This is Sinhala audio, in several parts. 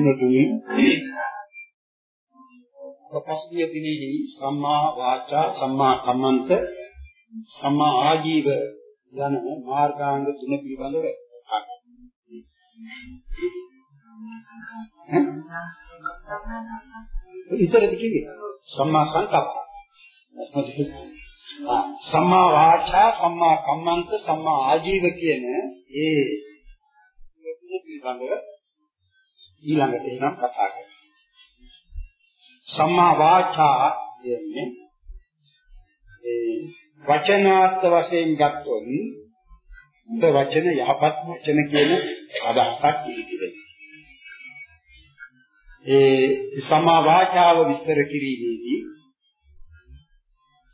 ඉන්නතුනි පසුගිය දිනෙහි සම්මා වාචා සම්මා කම්මන්ත සම්මා ආජීව යන මාර්ගාංග තුන පිළිබඳව ඉතරද කිව්වේ? සම්මා සංකප්ප. සම්මා වාචා සම්මා කම්මන්ත සම්මා ආජීව කියන ඒ පිළිබඳව ඊළඟට එනම් කතා කරමු. සම්මා වාචා කියන්නේ ඒ වචනාර්ථ වශයෙන් ගත්තොත් හොඳ වචන යහපත් වචන කියන අදහසක් ඉදිරියට. ඒ සම්මා වාචාව විස්තර කිරීමේදී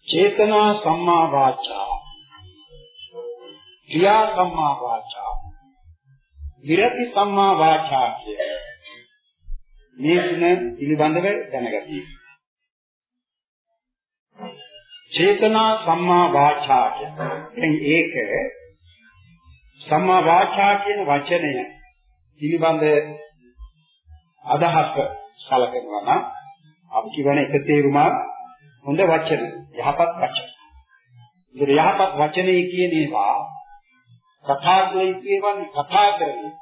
චේතනා සම්මා වාචා ක්‍රියා සම්මා වාචා විරති සම්මා වාචා කිය මේ තුන පිළිබඳව දැනගතියි. චේතනා සම්මා වාචා කියන්නේ ඒක සම්මා වාචා කියන වචනය පිළිබඳ අදහස සැලකනවා නම් අපි කියන එක තේරුම හොඳ වචන යහපත් වචන. ඉතින් යහපත් වචනේ කියන ඒවා කතා කරේවන් කතා කරන්නේ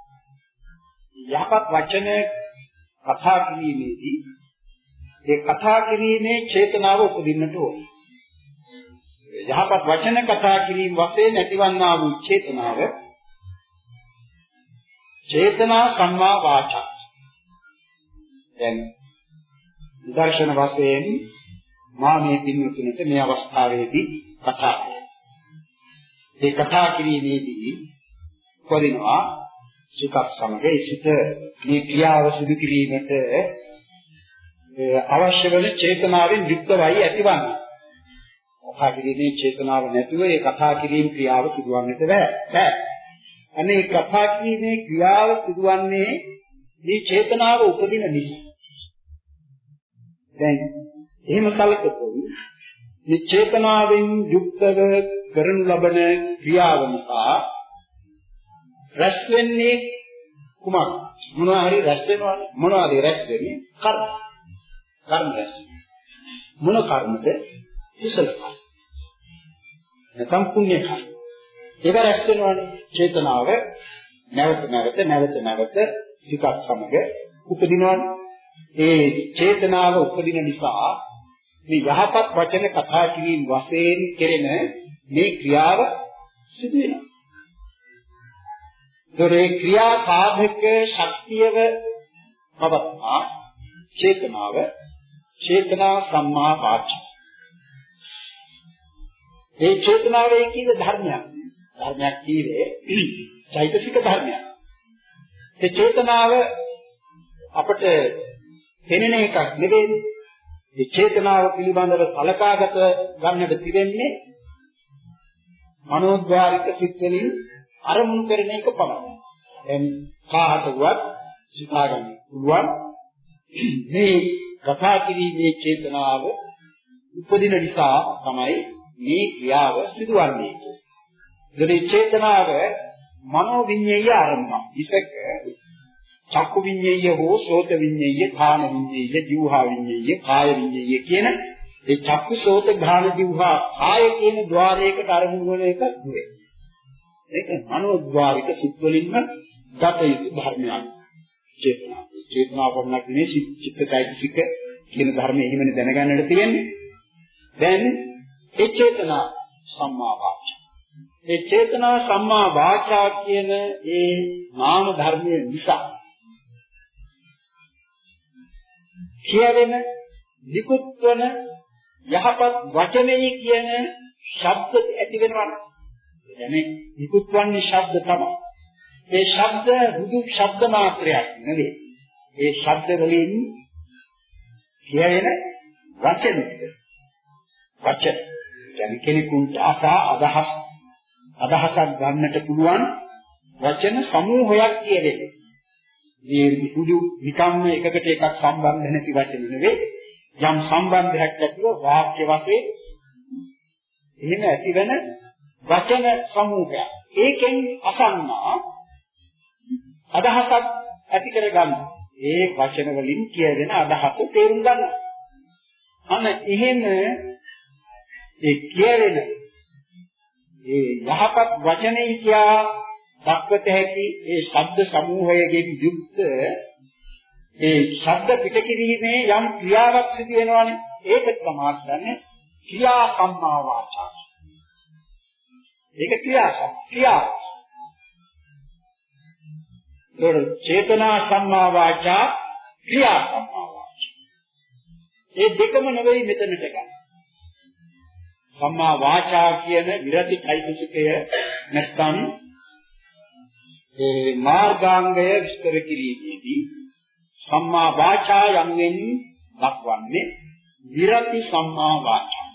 යහපත් වචන කතා කිරීමේදී ඒ කතා කිරීමේ චේතනාව උපදින්නට ඕනේ. යහපත් වචන කතා කිරීම වශයෙන් ඇතිවන්නා වූ චේතනාව චේතනා සම්මා වාචා. දැන් දර්ශන වශයෙන් මා මේ පින්වතුන්ට මේ අවස්ථාවේදී කතා ඒ කතා කිරීමේදී පරිණවා සිතක් සමග සිත මේ ක්‍රියාව සිදු කිරීමට අවශ්‍ය වෙන චේතනාවෙන් යුක්තවයි ඇතිවන්නේ. කතා කිරීමේ චේතනාව නැතුව ඒ කතා කිරීම ක්‍රියාව සිදුවන්නට බෑ. බෑ. අනේ කතා කිරීමේ ක්‍රියාව සිදුවන්නේ මේ චේතනාව උපදින නිසා. දැන් එහෙම සැලකතොත් මේ චේතනාවෙන් යුක්තව කරනු ලබන ක්‍රියාව නිසා රැස් වෙන්නේ කුමක් මොනවා හරි රැස් වෙනවනේ මොනවද රැස් වෙන්නේ? කර්ම. කර්ම රැස් මොන කර්මද? කුසල කර්ම. නැත්නම් පුණ්‍ය කර්ම. ඒක රැස් වෙනවනේ. චේතනාව නැවත නැවත නැවත නැවත සිතක් සමග උපදිනවනේ. ඒ චේතනාව උපදින නිසා මේ යහපත් වචන කතා කිරීම වශයෙන් කෙරෙන මේ ක්‍රියාව සිදු වෙනවා. ඒතරේ ක්‍රියා සාධක ශක්තියව පවත්නා චේතනාව චේතනා සම්මා වාචා. ඒ චේතනාවේ කියන ධර්මයක්. ධර්මයක් කීවේ චෛතසික ධර්මයක්. ඒ චේතනාව අපට පෙනෙන එකක් නෙවෙයි. ඒ චේතනාව පිළිබඳව සලකාගත ගන්නට තිබෙන්නේ මනෝද්වාරික සිත් වලින් අරමුණු කරන එක පමණයි. දැන් කාහටවත් සිතා ගන්න පුළුවන් මේ කතා කිරීමේ චේතනාව උපදින නිසා තමයි මේ ක්‍රියාව සිදුවන්නේ. ඒ චේතනාව මනෝ විඤ්ඤාය ආරම්භ. ඉසක චක්කු විඤ්ඤාය හෝ සෝත විඤ්ඤාය, ධාන විඤ්ඤාය, ජීවහා විඤ්ඤාය, කාය විඤ්ඤාය කියන ඒ චක්කු සෝත ඝාන දිවහා කාය කියන ద్వාරයකට අරමුණු වෙන එක නෙවෙයි. ඒක මනෝද්වාරික සිත් වලින්ම ගත යුතු ධර්මයක්. චේතනා. චේතනා වර්ණක් නෙවෙයි චිත්තයිසික කියන ධර්මයේ එහෙමනේ දැනගන්නට තියෙන්නේ. දැන් ඒ චේතනා සම්මා වාචා. ඒ චේතනා සම්මා වාචා කියන ඒ නාම ධර්මයේ නිසා කියවෙන නිකුත් වන යහපත් වචනේ කියන ශබ්ද ඇති වෙනවා. එනේ නිකුත් වන්නේ ශබ්ද තමයි. ඒ ශබ්ද රුදු ශබ්ද මාත්‍රයක් නෙවෙයි. ඒ ශබ්ද වලින් කියන වචන වචන කියන්නේ කෙනෙකුට ආසා අදහස් අදහසක් ගන්නට පුළුවන් වචන සමූහයක් කියදෙන්නේ. මේ කුඩු නිකම්ම එකකට එකක් සම්බන්ධ නැති වචන නෙවෙයි. යම් සම්බන්ධයක් ඇතිව වාක්‍ය වශයෙන් එහෙම ඇතිවෙන වචන සමූහයක්. ඒකෙන් අසන්නා අදහසක් ඇති කරගන්න. ඒ වචන වලින් කියදෙන අදහස තේරුම් ගන්න. අන්න එහෙම ඒ කියවෙන ඒ යහපත් වචනේ කියා දක්වත හැකි ඒ ශබ්ද සමූහයකින් යුක්ත ඒ ශබ්ද පිට කිරීමේ යම් ක්‍රියාවක් සිදු වෙනවානේ ඒක තමයි කියන්නේ ක්‍රියා සම්මා වාචා. ඒක ක්‍රියා ක්‍රියා. ඒතකොට චේතනා සම්මා වාචා ක්‍රියා සම්මා වාචා. ඒ දෙකම නෙවෙයි මෙතනට ගන්න. සම්මා වාචා කියන විරති চৈতසිකය නැත්නම් ඒ මාර්ගාංගය විස්තර කිරීමේදී සම්මා වාචා යන්ෙන් දක්වන්නේ විරති සම්මා වාචා.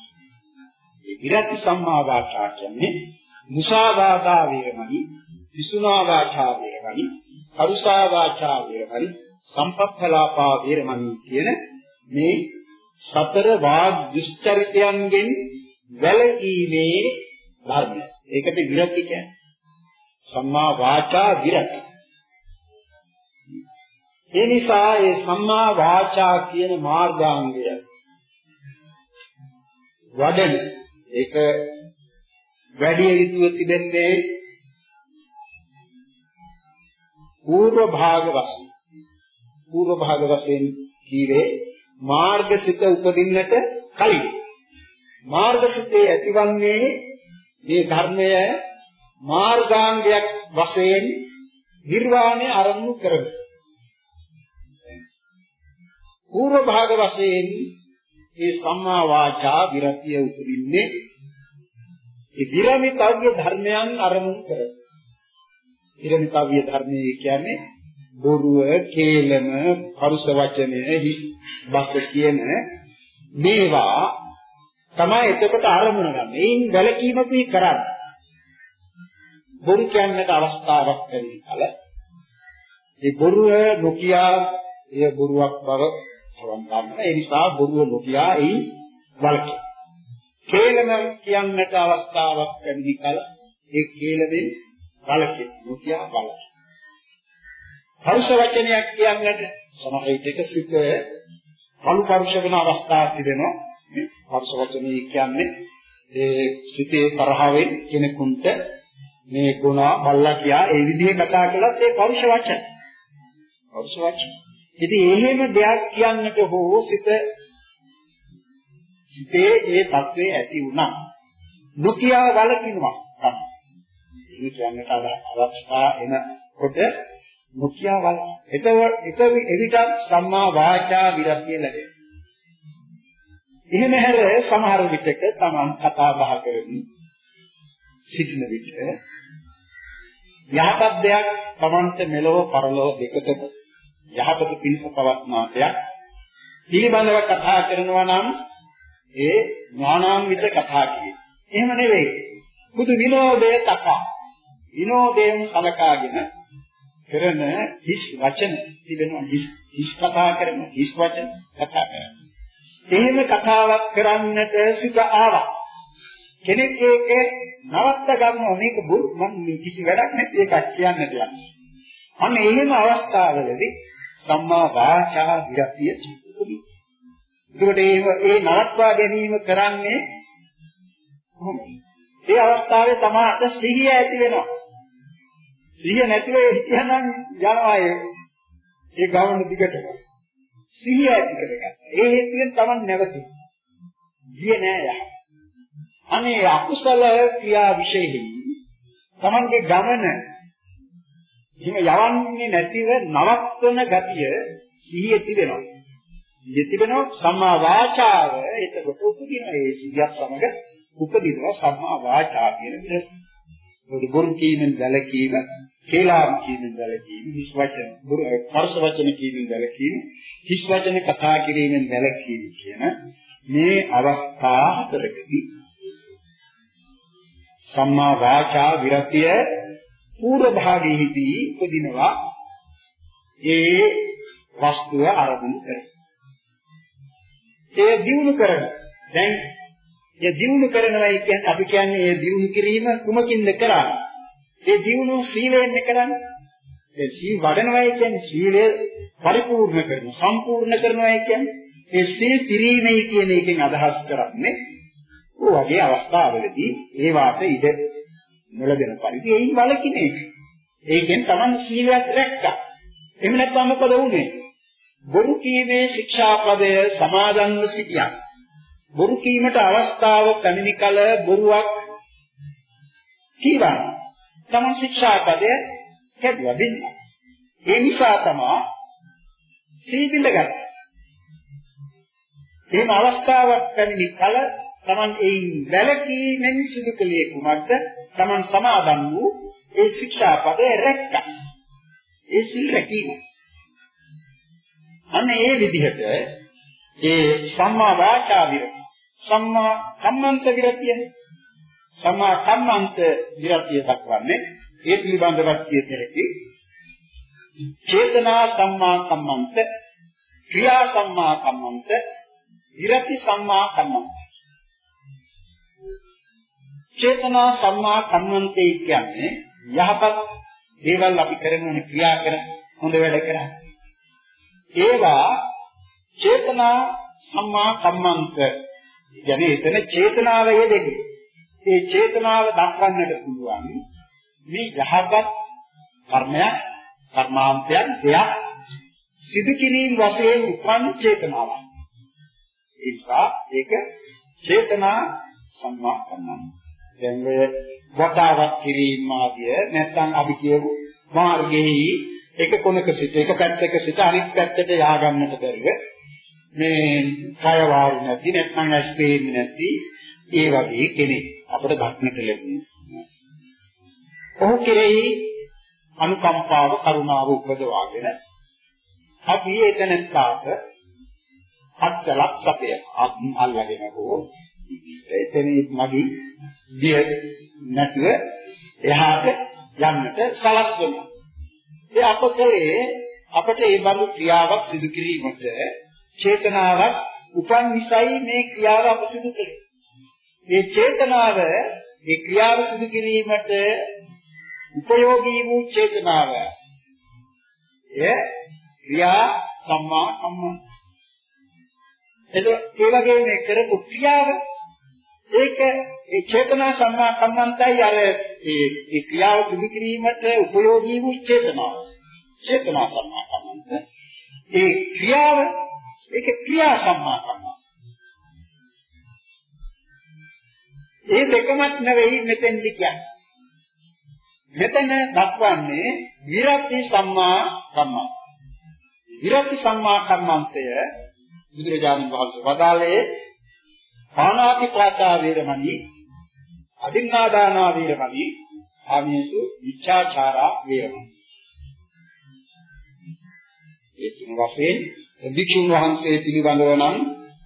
ඒ විරති සම්මා වාචා කියන්නේ මුසාවාදා වේරමණි, විසුනා වාචා වේරමණි, කරුසා වාචා වේරමණි, සම්පප්පලාපා වේරමණි කියන මේ සතර වාග් දුස්චරිතයන්ගෙන් වැළකීමේ ධර්මය. ඒකට විරති කියන්නේ. සම්මා වාචා විරති. ඒ නිසා ඒ සම්මා වාචා කියන මාර්ගාංගය වඩන ඒක වැඩි යුතුව තිබෙන්නේ పూర్ව භාග වශයෙන් పూర్ව භාග වශයෙන් කීවේ මාර්ගසිත උපදින්නට කලින් මාර්ගසිතේ ඇතිවන්නේ මේ ධර්මය මාර්ගාංගයක් වශයෙන් නිර්වාණය අරමුණු කරගන්න. పూర్ව භාග වශයෙන් මේ සම්මා වාචා විරතිය උපදින්නේ ඒ විරමිතව්‍ය ධර්මයන් අරමුණු කර. විරමිතව්‍ය ධර්මයේ කියන්නේ බොරුව, කේලම, පරුස වචනය, හිස් බස කියන මේවා තමයි එතකොට අරමුණ ගන්න. ඒයින් වැළකීමකුයි කරන්නේ. බොරු කියන්නට අවස්ථාවක් ලැබෙන කල ඒ බොරුව නොකියා එය බොරුවක් බව හොරන් ගන්න. ඒ නිසා බොරුව නොකියා එයි වළකි. කේලම කියන්නට අවස්ථාවක් ලැබෙන කල ඒ කේලමෙන් වළකි. නොකියා වළකි. පරුෂ වචනයක් කියන්නට සමහර විටක සිත පළු පරුෂ වෙන අවස්ථාවක් තිබෙනවා. මේ පරුෂ වචනේ කියන්නේ ඒ සිතේ තරහවෙන් කෙනෙකුට මේ ගුණ බල්ලා කියා ඒ විදිහේ කතා කළත් ඒ පරුෂ වචන. පරුෂ වචන. ඉතින් එහෙම දෙයක් කියන්නට හෝ සිත සිතේ ඒ தત્වේ ඇති වුණා. දුකියා වලකිනවා. ඒ කියන්නට අවස්ථා එනකොට මුඛ්‍යා වල එතකොට එක එවිට සම්මා වාචා විරතිය ලැබෙනවා. එහෙම හැර සමහර විටක Taman කතා බහ කරමින් සිටින විට යහපත් දෙයක් Tamante මෙලොව පරලොව දෙකටම යහපත පිණිස පවත්නා දෙයක් පිළිබඳව කතා කරනවා නම් ඒ ඥානාන්විත කතා කියේ. එහෙම නෙවෙයි. බුදු විනෝදයේ තකා. විනෝදයෙන් සලකාගෙන කරන හිස් වචන තිබෙනවා හිස් හිස් කතා කරන හිස් වචන කතා කරන. එහෙම කතාවක් කරන්නට සිත ආවා. කෙනෙක් ඒක නවත්ත ගන්නවා මේක බුරු මම කිසි වැඩක් නැති එකක් කියන්න දෙයක්. අන්න එහෙම අවස්ථාවලදී සම්මා වාචා විරතිය චිත්තකමි. ඒකට ඒ ඒ නවත්වා ගැනීම කරන්නේ කොහොමද? ඒ අවස්ථාවේ තමාට සිහිය ඇති වෙනවා. සිහිය නැතිව හිටියනම් යනවා ඒ ඒ ගමන දිගටම. සිහිය ඇති කරගන්න. ඒ හේතුවෙන් Taman නැවතී. ගියේ නෑ යහ. අනේ අකුසල ක්‍රියා විශේෂයි. Tamanගේ ගමන එහෙම යවන්නේ නැතිව නවත්වන ගතිය සිහිය තිබෙනවා. සිහිය තිබෙනවා සම්මා වාචාව එතකොට උපදින ඒ සිහියත් සමග උපදිනවා සම්මා වාචා කියන විදිහට. ඒක බොරු කීමෙන් වැළකීම, කේලාම් කීමෙන් වැළකීම, හිස් වචන, බොරු පරස වචන කීමෙන් වැළකීම, හිස් වචන කතා කිරීමෙන් වැළකීම කියන මේ අවස්ථා හතරකදී සම්මා වාචා විරතිය පූර්ව භාගයේදී උපදිනවා ඒ වස්තුව අරමුණු කරගෙන. ඒ දිනු කරන දැන් ඒ දිනු කරනවා කියන්නේ අපි කියන්නේ ඒ දිනු කිරීම කුමකින්ද කරන්නේ? ඒ දිනු සීලයෙන් කරන්නේ. ඒ සීල් වඩනවා කියන්නේ සීලය පරිපූර්ණ කරන සම්පූර්ණ කරනවා කියන්නේ ඒ සීල් පිරීමයි කියන එකෙන් අදහස් කරන්නේ ඔය වගේ අවස්ථාවලදී ඒ වාට ඉඩ නොලැබෙන පරිදි ඒයින් වලකින එක. ඒකෙන් Taman සීලයක් රැක්කා. එහෙම නැත්නම් මොකද වුනේ? බොරු කීමේ ශික්ෂාපදය සමාදන්ව සිටියා. බොරු කීමට අවස්ථාව පැමිණි කල බොරුවක් කීවා. Taman ශික්ෂාපදය කැඩුවා දෙන්න. ඒ නිසා තමයි සීබිඳ ගත්තා. එහෙම අවස්ථාවක් පැමිණි කල Taman එයින් වැළකීමෙන් සිදු කළේ කුමක්ද? Taman සමාදන් වූ ඒ ශික්ෂාපදය රැක්කා. ඒ සිල් රැකීම. අන්න ඒ විදිහට ඒ සම්මා වාචා විරති. සම්මා කම්මන්ත විරතිය. සම්මා කම්මන්ත විරතිය දක්වන්නේ ඒ පිළිබඳව කියත හැකි චේතනා සම්මා කම්මන්ත ක්‍රියා සම්මා කම්මන්ත විරති සම්මා කම්මන්ත. චේතනා සම්මා කම්මන්තේ කියන්නේ යහපත් දේවල් අපි කරන ක්‍රියා කරන හොඳ වැඩ කරා ඒවා චේතනා සම්මා කම්මන්ත කියන්නේ එතන චේතනාව යෙදෙන්නේ. ඒ චේතනාව දක්වන්නට පුළුවන් මේ යහපත් කර්මයක් කර්මාන්තයක් දෙයක් සිදු කිරීම වශයෙන් උපන් චේතනාවක්. ඒ නිසා ඒක චේතනා සම්මා කම්මන්ත. දැන් ඔය වතාවක් කිරීම ආදිය නැත්නම් අපි කියමු මාර්ගයේ එක කොනක සිට එක පැත්තක සිට අනිත් පැත්තට යා ගන්නට බැරිව මේ කය වාරු නැති නැත්නම් ඇස් පේන්නේ නැති ඒ වගේ කෙනෙක් අපිට දක්නට ලැබෙනවා. ඔහු කෙරෙහි අනුකම්පාව කරුණාව උපදවාගෙන අපි එතනත්තාට අත්ලක් සපය අල්ලගෙන හෝ එතනින් මගී දිය නැතුව එහාට යන්නට සලස්වනවා. ඒ අප කලේ අපට ඒ බඳු ක්‍රියාවක් සිදු කිරීමට චේතනාවක් උපන් නිසයි මේ ක්‍රියාව අප සිදු කළේ. මේ චේතනාව මේ ක්‍රියාව සිදු කිරීමට උපයෝගී වූ චේතනාව එය ක්‍රියා සම්මා කම්ම. එතකොට ඒ වගේ මේ කරපු ක්‍රියාව ඒක ඒ චේතනා සම්මා කම්මන්තයි අර ඒ ඒ ක්‍රියාව සිදු කිරීමට උපයෝගී වූ චේතනාව. චේතනා සම්මා කම්මන්ත. ඒ ක්‍රියාව ඒක ක්‍රියා සම්මා කම්මන්ත. ඒ දෙකමත් නෙවෙයි මෙතෙන්දි කියන්නේ. මෙතන දක්වන්නේ විරති සම්මා කම්මන්ත. විරති සම්මා කම්මන්තය බුදුරජාණන් වහන්සේ වදාළේ පාණාති පාතා වේරමණී අදින්නාදානා වේරමණී ආමේසු විචාචාරා වේරමණී. ඒ තුන වශයෙන් වික්ෂුන් වහන්සේ පිළිබඳව නම්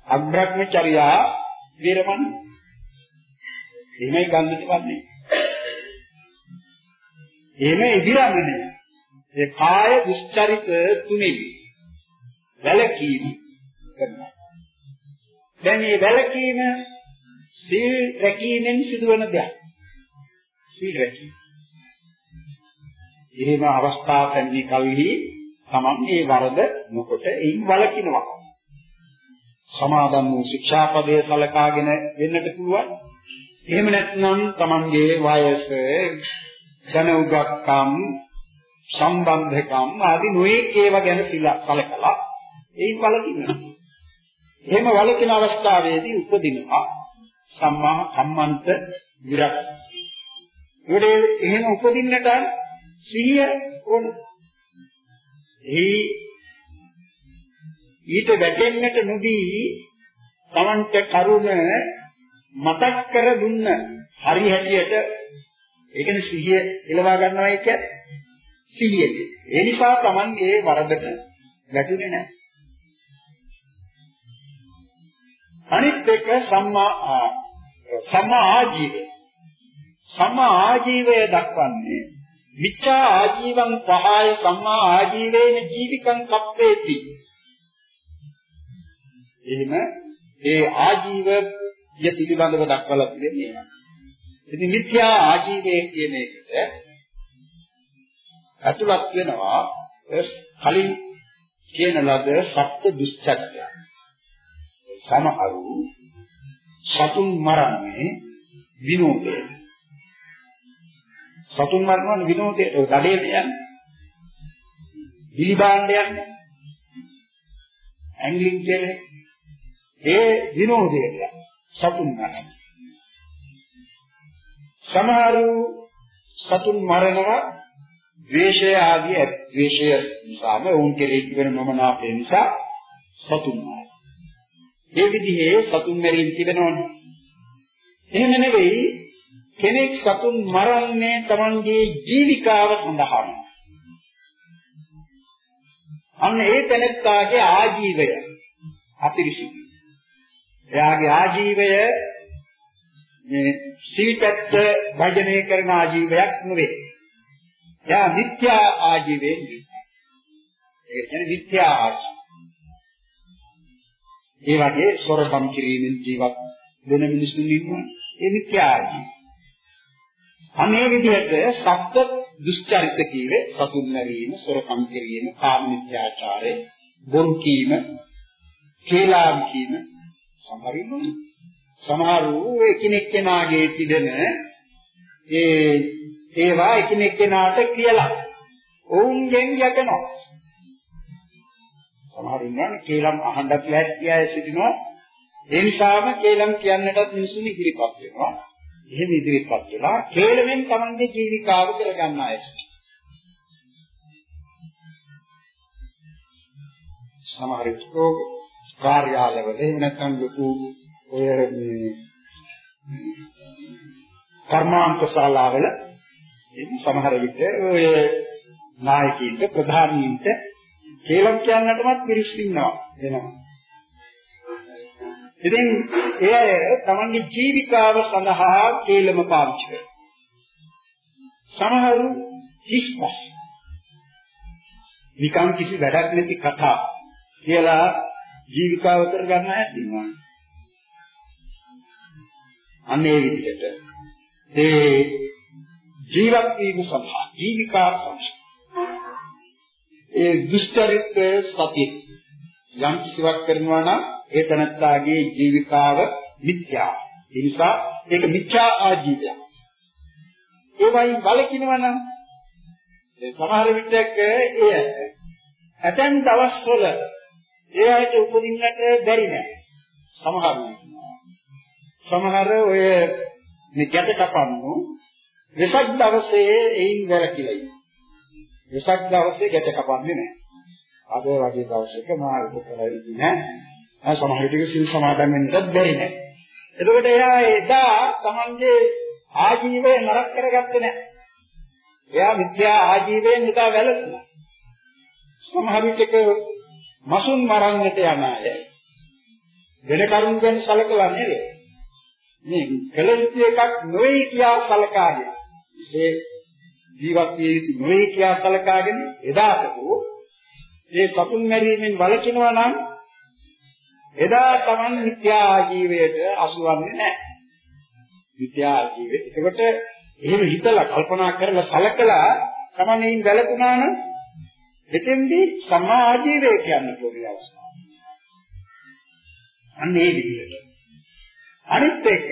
අග්‍රඥචර්යා වේරමණී. එහෙමයි ගන්නට වන්නේ එහෙම ඉදිරන්නේ ඒ කාය දුස්චරිත තුනෙන් වැළකීම කරනවා. දැන් මේ වැලකීම සීල් රැකීමෙන් සිදුවන දෙයක්. සීල් රැකීම. එහෙම අවස්ථා පැමිණි කල්හි තමන් මේ වරද නොකොට එයින් වළකිනවා. සමාදන් වූ ශික්ෂාපදයේ සලකාගෙන වෙන්නට පුළුවන්. එහෙම නැත්නම් තමන්ගේ වයස, ධන උගක්කම්, සම්බන්ධකම් ආදී නොයෙක් ඒවා ගැන සලකලා එයින් වළකිනවා. එහෙම වලකින අවස්ථාවේදී උපදිනවා සම්මා කම්මන්ත විරක්ති. ඒකට එහෙම උපදින්නට සිහිය ඕන. ඒ ඊට වැටෙන්නට නොදී Tamanට කරුණ මතක් කර දුන්න හරි හැටියට ඒ කියන්නේ සිහිය එලවා ගන්නවයි කියන්නේ සිහිය. ඒ නිසා Tamanගේ වරදට වැටුනේ නැහැ. අනිත් එක සම්මා සම්මා ආජීවය. සම්මා ආජීවය දක්වන්නේ මිච්ඡා ආජීවං පහය සම්මා ආජීවේන ජීවිකං කප්පේති. එහෙම ඒ ආජීවය පිළිබඳව දක්වලා තියෙනවා. ඉතින් මිත්‍යා ආජීවය කියන එකට ඇතුළත් වෙනවා කලින් කියන ලද සත්‍ය දුස්චර්ය. සමහරු සතුන් මරන්නේ විනෝදයට. සතුන් මරනවා විනෝදයට දඩේට යන්නේ. දිලිබාණ්ඩ යන්නේ. ඇන්ග්ලින් කියන්නේ ඒ විනෝදයට සතුන් මරනවා. සමහරු සතුන් මරනවා ද්වේෂය ආදී ද්වේෂය නිසාම වුන් කෙරෙහි තිබෙන මමනාපය නිසා සතුන් මරනවා. ඒ විදිහේ සතුන් මැරීම තිබෙනවනේ. එහෙම නෙවෙයි කෙනෙක් සතුන් මරන්නේ Tamanගේ ජීවිකාව සඳහා. අන්න ඒ තැනත්තාගේ ආජීවය අපිරිසිදු. එයාගේ ආජීවය මේ සීතත්ත භජනය කරන ආජීවයක් නෙවෙයි. එයා මිත්‍යා ආජීවයෙන් ඉන්නවා. ඒ කියන්නේ මිත්‍යා ආජීවය. ඒ වගේ සොරකම් කිරීමෙන් ජීවත් වෙන මිනිසුන් ඉන්නවා. ඒ මිත්‍යා ආජීවය. අනේ විදිහට සත්‍ය දුෂ්චරිත කීවේ සතුන් මරීම, සොරකම් කිරීම, කාම මිත්‍යාචාරය, බොරු කීම, කේලාම් කීම සමහරින් සමහරු එකිනෙක කෙනාගේ තිබෙන ඒ ඒවා එකිනෙක කෙනාට කියලා ඔවුන්ගෙන් යකනවා සමහර ඉන්නවනේ කේලම් අහන්නත් ලැස්ති අය සිටිනවා. ඒ නිසාම කේලම් කියන්නටත් මිනිසුන් ඉදිරිපත් වෙනවා. එහෙම ඉදිරිපත් වෙලා කේලමෙන් Tamange ජීවිකාව කරගන්න අය සමහර විට කාර්යාලවල එහෙම නැත්නම් ලොකු ඔය මේ කර්මාන්ත ශාලාවල සමහර විට ඔය නායකයින්ට ප්‍රධානීන්ට කේලම් කියන්නටමත් පිරිස් ඉන්නවා වෙනවා. ඉතින් ඒ අය තමන්ගේ ජීවිකාව සඳහා කේලම පාවිච්චි කරනවා. සමහරු හිස්පස් නිකම් කිසි වැඩක් නැති කතා කියලා ජීවිකාව කරගන්න අය ඉන්නවා. අනේ විදිහට ඒ ජීවත් වීම සඳහා ජීවිකා සඳහා ඒ දුෂ්චරිත සතිය යම් කිසිවක් කරනවා නම් ඒ තනත්තාගේ ජීවිකාව මිත්‍යා. ඒ නිසා ඒක මිත්‍යා ආජීවයක්. ඒ වයින් වලකිනවා නම් සමහර විටක ඒ ඇතැම් දවස්වල ඒ අයට උපදින්නට බැරි නෑ. සමහර සමහර ඔය මේ ගැට කපන්නු වෙසක් දවසේ එයින් වැළකීලා ඉන්නවා. වෙසක් දවසේ ගැට කපන්නේ නැහැ. අද වගේ දවසක මා උපකරයි නෑ. ආ සමහර විටක සිල් සමාදන් වෙන්නත් බැරි නෑ. එතකොට එයා එදා Tamange ආජීවය නරක කරගත්තේ නෑ. එයා මිත්‍යා ආජීවයෙන් එදා වැළකුණා. සමහර විටක මසුන් මරන්නට යන අය වෙන කරුණු ගැන සැලකලා නෙවෙයි. මේ කලිත එකක් නොවේ කියා සැලකාගෙන ඒ ජීවත් විය යුතු නොවේ කියා සැලකාගෙන එදාටෝ මේ සතුන් මැරීමෙන් වළකිනවා නම් එදා Taman මිත්‍යා ආජීවයට අසුවන්නේ නැහැ. මිත්‍යා ආජීවය. ඒකට එහෙම හිතලා කල්පනා කරලා සැලකලා Taman එයින් වැළකුණා නම් එතෙන්දී සම්මා ආජීවය කියන්න පොඩි අවස්ථාවක්. අන්න ඒ විදිහට. අනිත් එක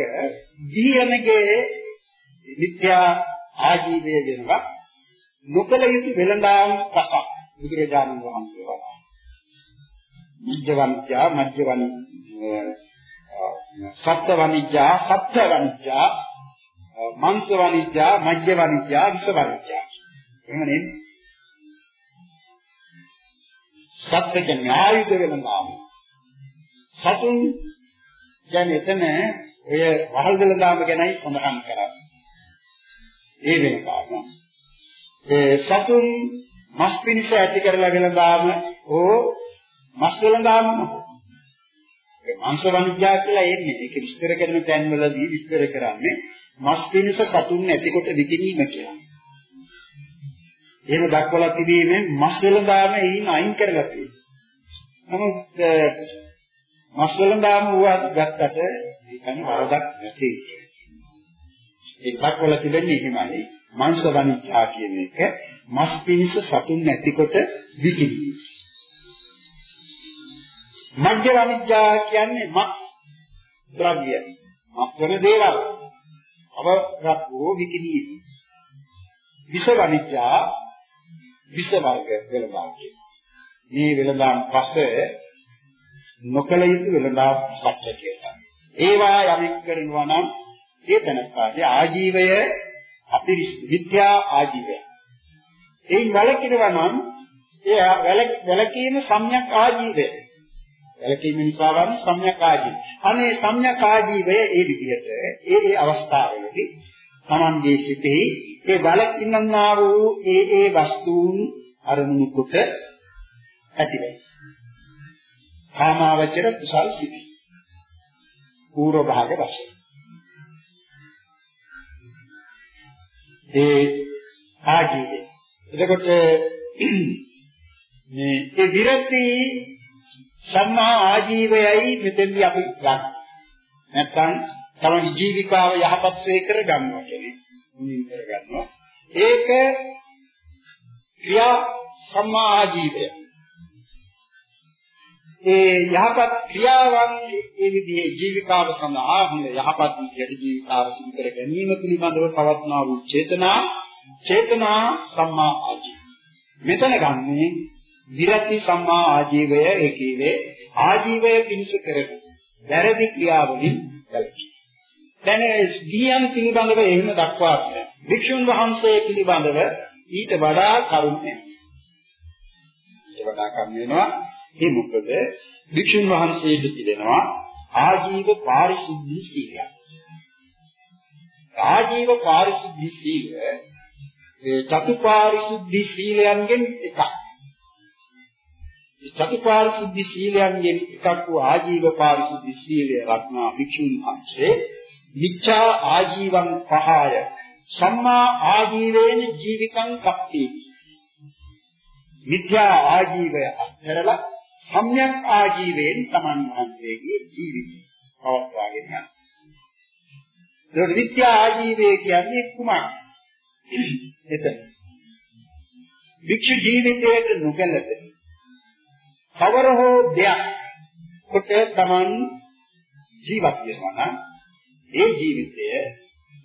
ජීවනයේ මිත්‍යා ආජීවය වෙනවා නොකල යුතු වෙළඳාම් පසක් බුදුරජාණන් වහන්සේ වදාළා. මජ්ජවන්ත්‍යා මජ්ජවන් සත්ත්ව වනිජ්ජා සත්ත්ව වනිජ්ජා මාංශ වනිජ්ජා මජ්ජ වනිජ්ජා විස වනිජ්ජා එහෙම නේ සත්ත්ව කියන්නේ ආයුධ වෙනවාම සතුන් කියන්නේ එතන ඔය වහල් වෙනදාම ගැනයි සඳහන් කරන්නේ. ඒ වෙන කාරණා ඒ සතුන් මස් පිනිස ඇති කරලා වෙනදාම ඕ මස් වෙනදාම ඒ මාංශ වනිජ්ජා කියලා එන්නේ ඒක විස්තර කරන තැන්වලදී විස්තර කරන්නේ මස් පිනිස සතුන් ඇතිකොට විකිණීම කියලා එහෙම දක්වලා තිබීමෙන් මස් වෙලඳාම එයින් අයින් කරලා තියෙනවා. නමුත් මස් වෙලඳාම වුවත් ගත්තට ඒකනේ වරදක් නැති. ඒ දක්වලා තිබෙන්නේ එහෙමයි. මාංශ වනිජ්ජා කියන එක මස් පිණිස සතුන් නැතිකොට විකිණි. මධ්‍ය වනිජ්ජා කියන්නේ මත් ද්‍රව්‍ය. මත් වෙන දේවල්. අවරත් වූ විකිණි. විෂ වනිජ්ජා විෂ වර්ග වෙලඳාම් මේ වෙලඳාම් පස නොකල යුතු වෙලඳාම් සත්‍ය කියලා. ඒවා යමෙක් කරනවා නම් ඒ තනස්කාගේ ආජීවය අපිරිස් විද්‍යා ආජීවය. එයින් වැළකීනවා නම් ඒ වැළකීම සම්‍යක් ආජීවය. වැළකීම නිසා වන්නේ සම්‍යක් ආජීවය. අනේ සම්‍යක් ආජීවය ඒ විදිහට ඒ ඒ අවස්ථාවලදී Tamanගේ සිතෙහි ඒ වැළකීමන්නා වූ ඒ ඒ වස්තුන් අරමුණු කොට ඇති වෙයි. කාමාවචර කුසල් සිටි. පූර්ව භාග වශයෙන්. ඒ ආජීවය. එතකොට මේ ඒ විරති සම්මා ආජීවයයි මෙතෙන්දී අපි ගන්න. නැත්තම් තමයි ජීවිකාව යහපත් වේ කර ගන්නවා කියන්නේ. මුලින් කර ගන්නවා. ඒක ක්‍රියා සම්මා ආජීවය. ඒ යහපත් ක්‍රියාවන් ඒ විදිහේ ජීවිකාව සඳහා හොඳ යහපත් විදිහට ජීවිකාව සිදු කර ගැනීම පිළිබඳව පවත්නා වූ චේතනා චේතනා සම්මා ආජීව. මෙතන ගන්නේ විරති සම්මා ආජීවය ඒ කියවේ ආජීවය පිණිස කරන වැරදි ක්‍රියාවලින් වැළකී. දැන් ගියන් පිළිබඳව එහෙම දක්වා නැහැ. වික්ෂුන් වහන්සේ පිළිබඳව ඊට වඩා කරුණේ. ඊට වඩා කම් වෙනවා ඒ මොකද වික්ෂුන් වහන්සේට පිළිනවා ආජීව පාරිශුද්ධි සීලය. ආජීව පාරිශුද්ධි සීලය ඒ චතුපාරිශුද්ධි සීලයන්ගෙන් එකක්. ඒ චතුපාරිශුද්ධි සීලයන්ගෙන් එකක් වූ ආජීව පාරිශුද්ධි සීලය රත්නා වික්ෂුන් වහන්සේ මිච්ඡා ආජීවං පහය සම්මා ආජීවේන ජීවිතං කප්පේ මිත්‍යා ආජීවය අත්හැරලා සම්‍යක් ආජීවයෙන් තමන් වහන්සේගේ ජීවිතය පවත්වාගෙන යනවා. ඒකට විත්‍යා ආජීවය කියන්නේ කුමක්ද? එතන. වික්ෂු ජීවිතයට නොගැලපෙන කවර හෝ දෙයක් කොට තමන් ජීවත් වෙනවා නම් ඒ ජීවිතය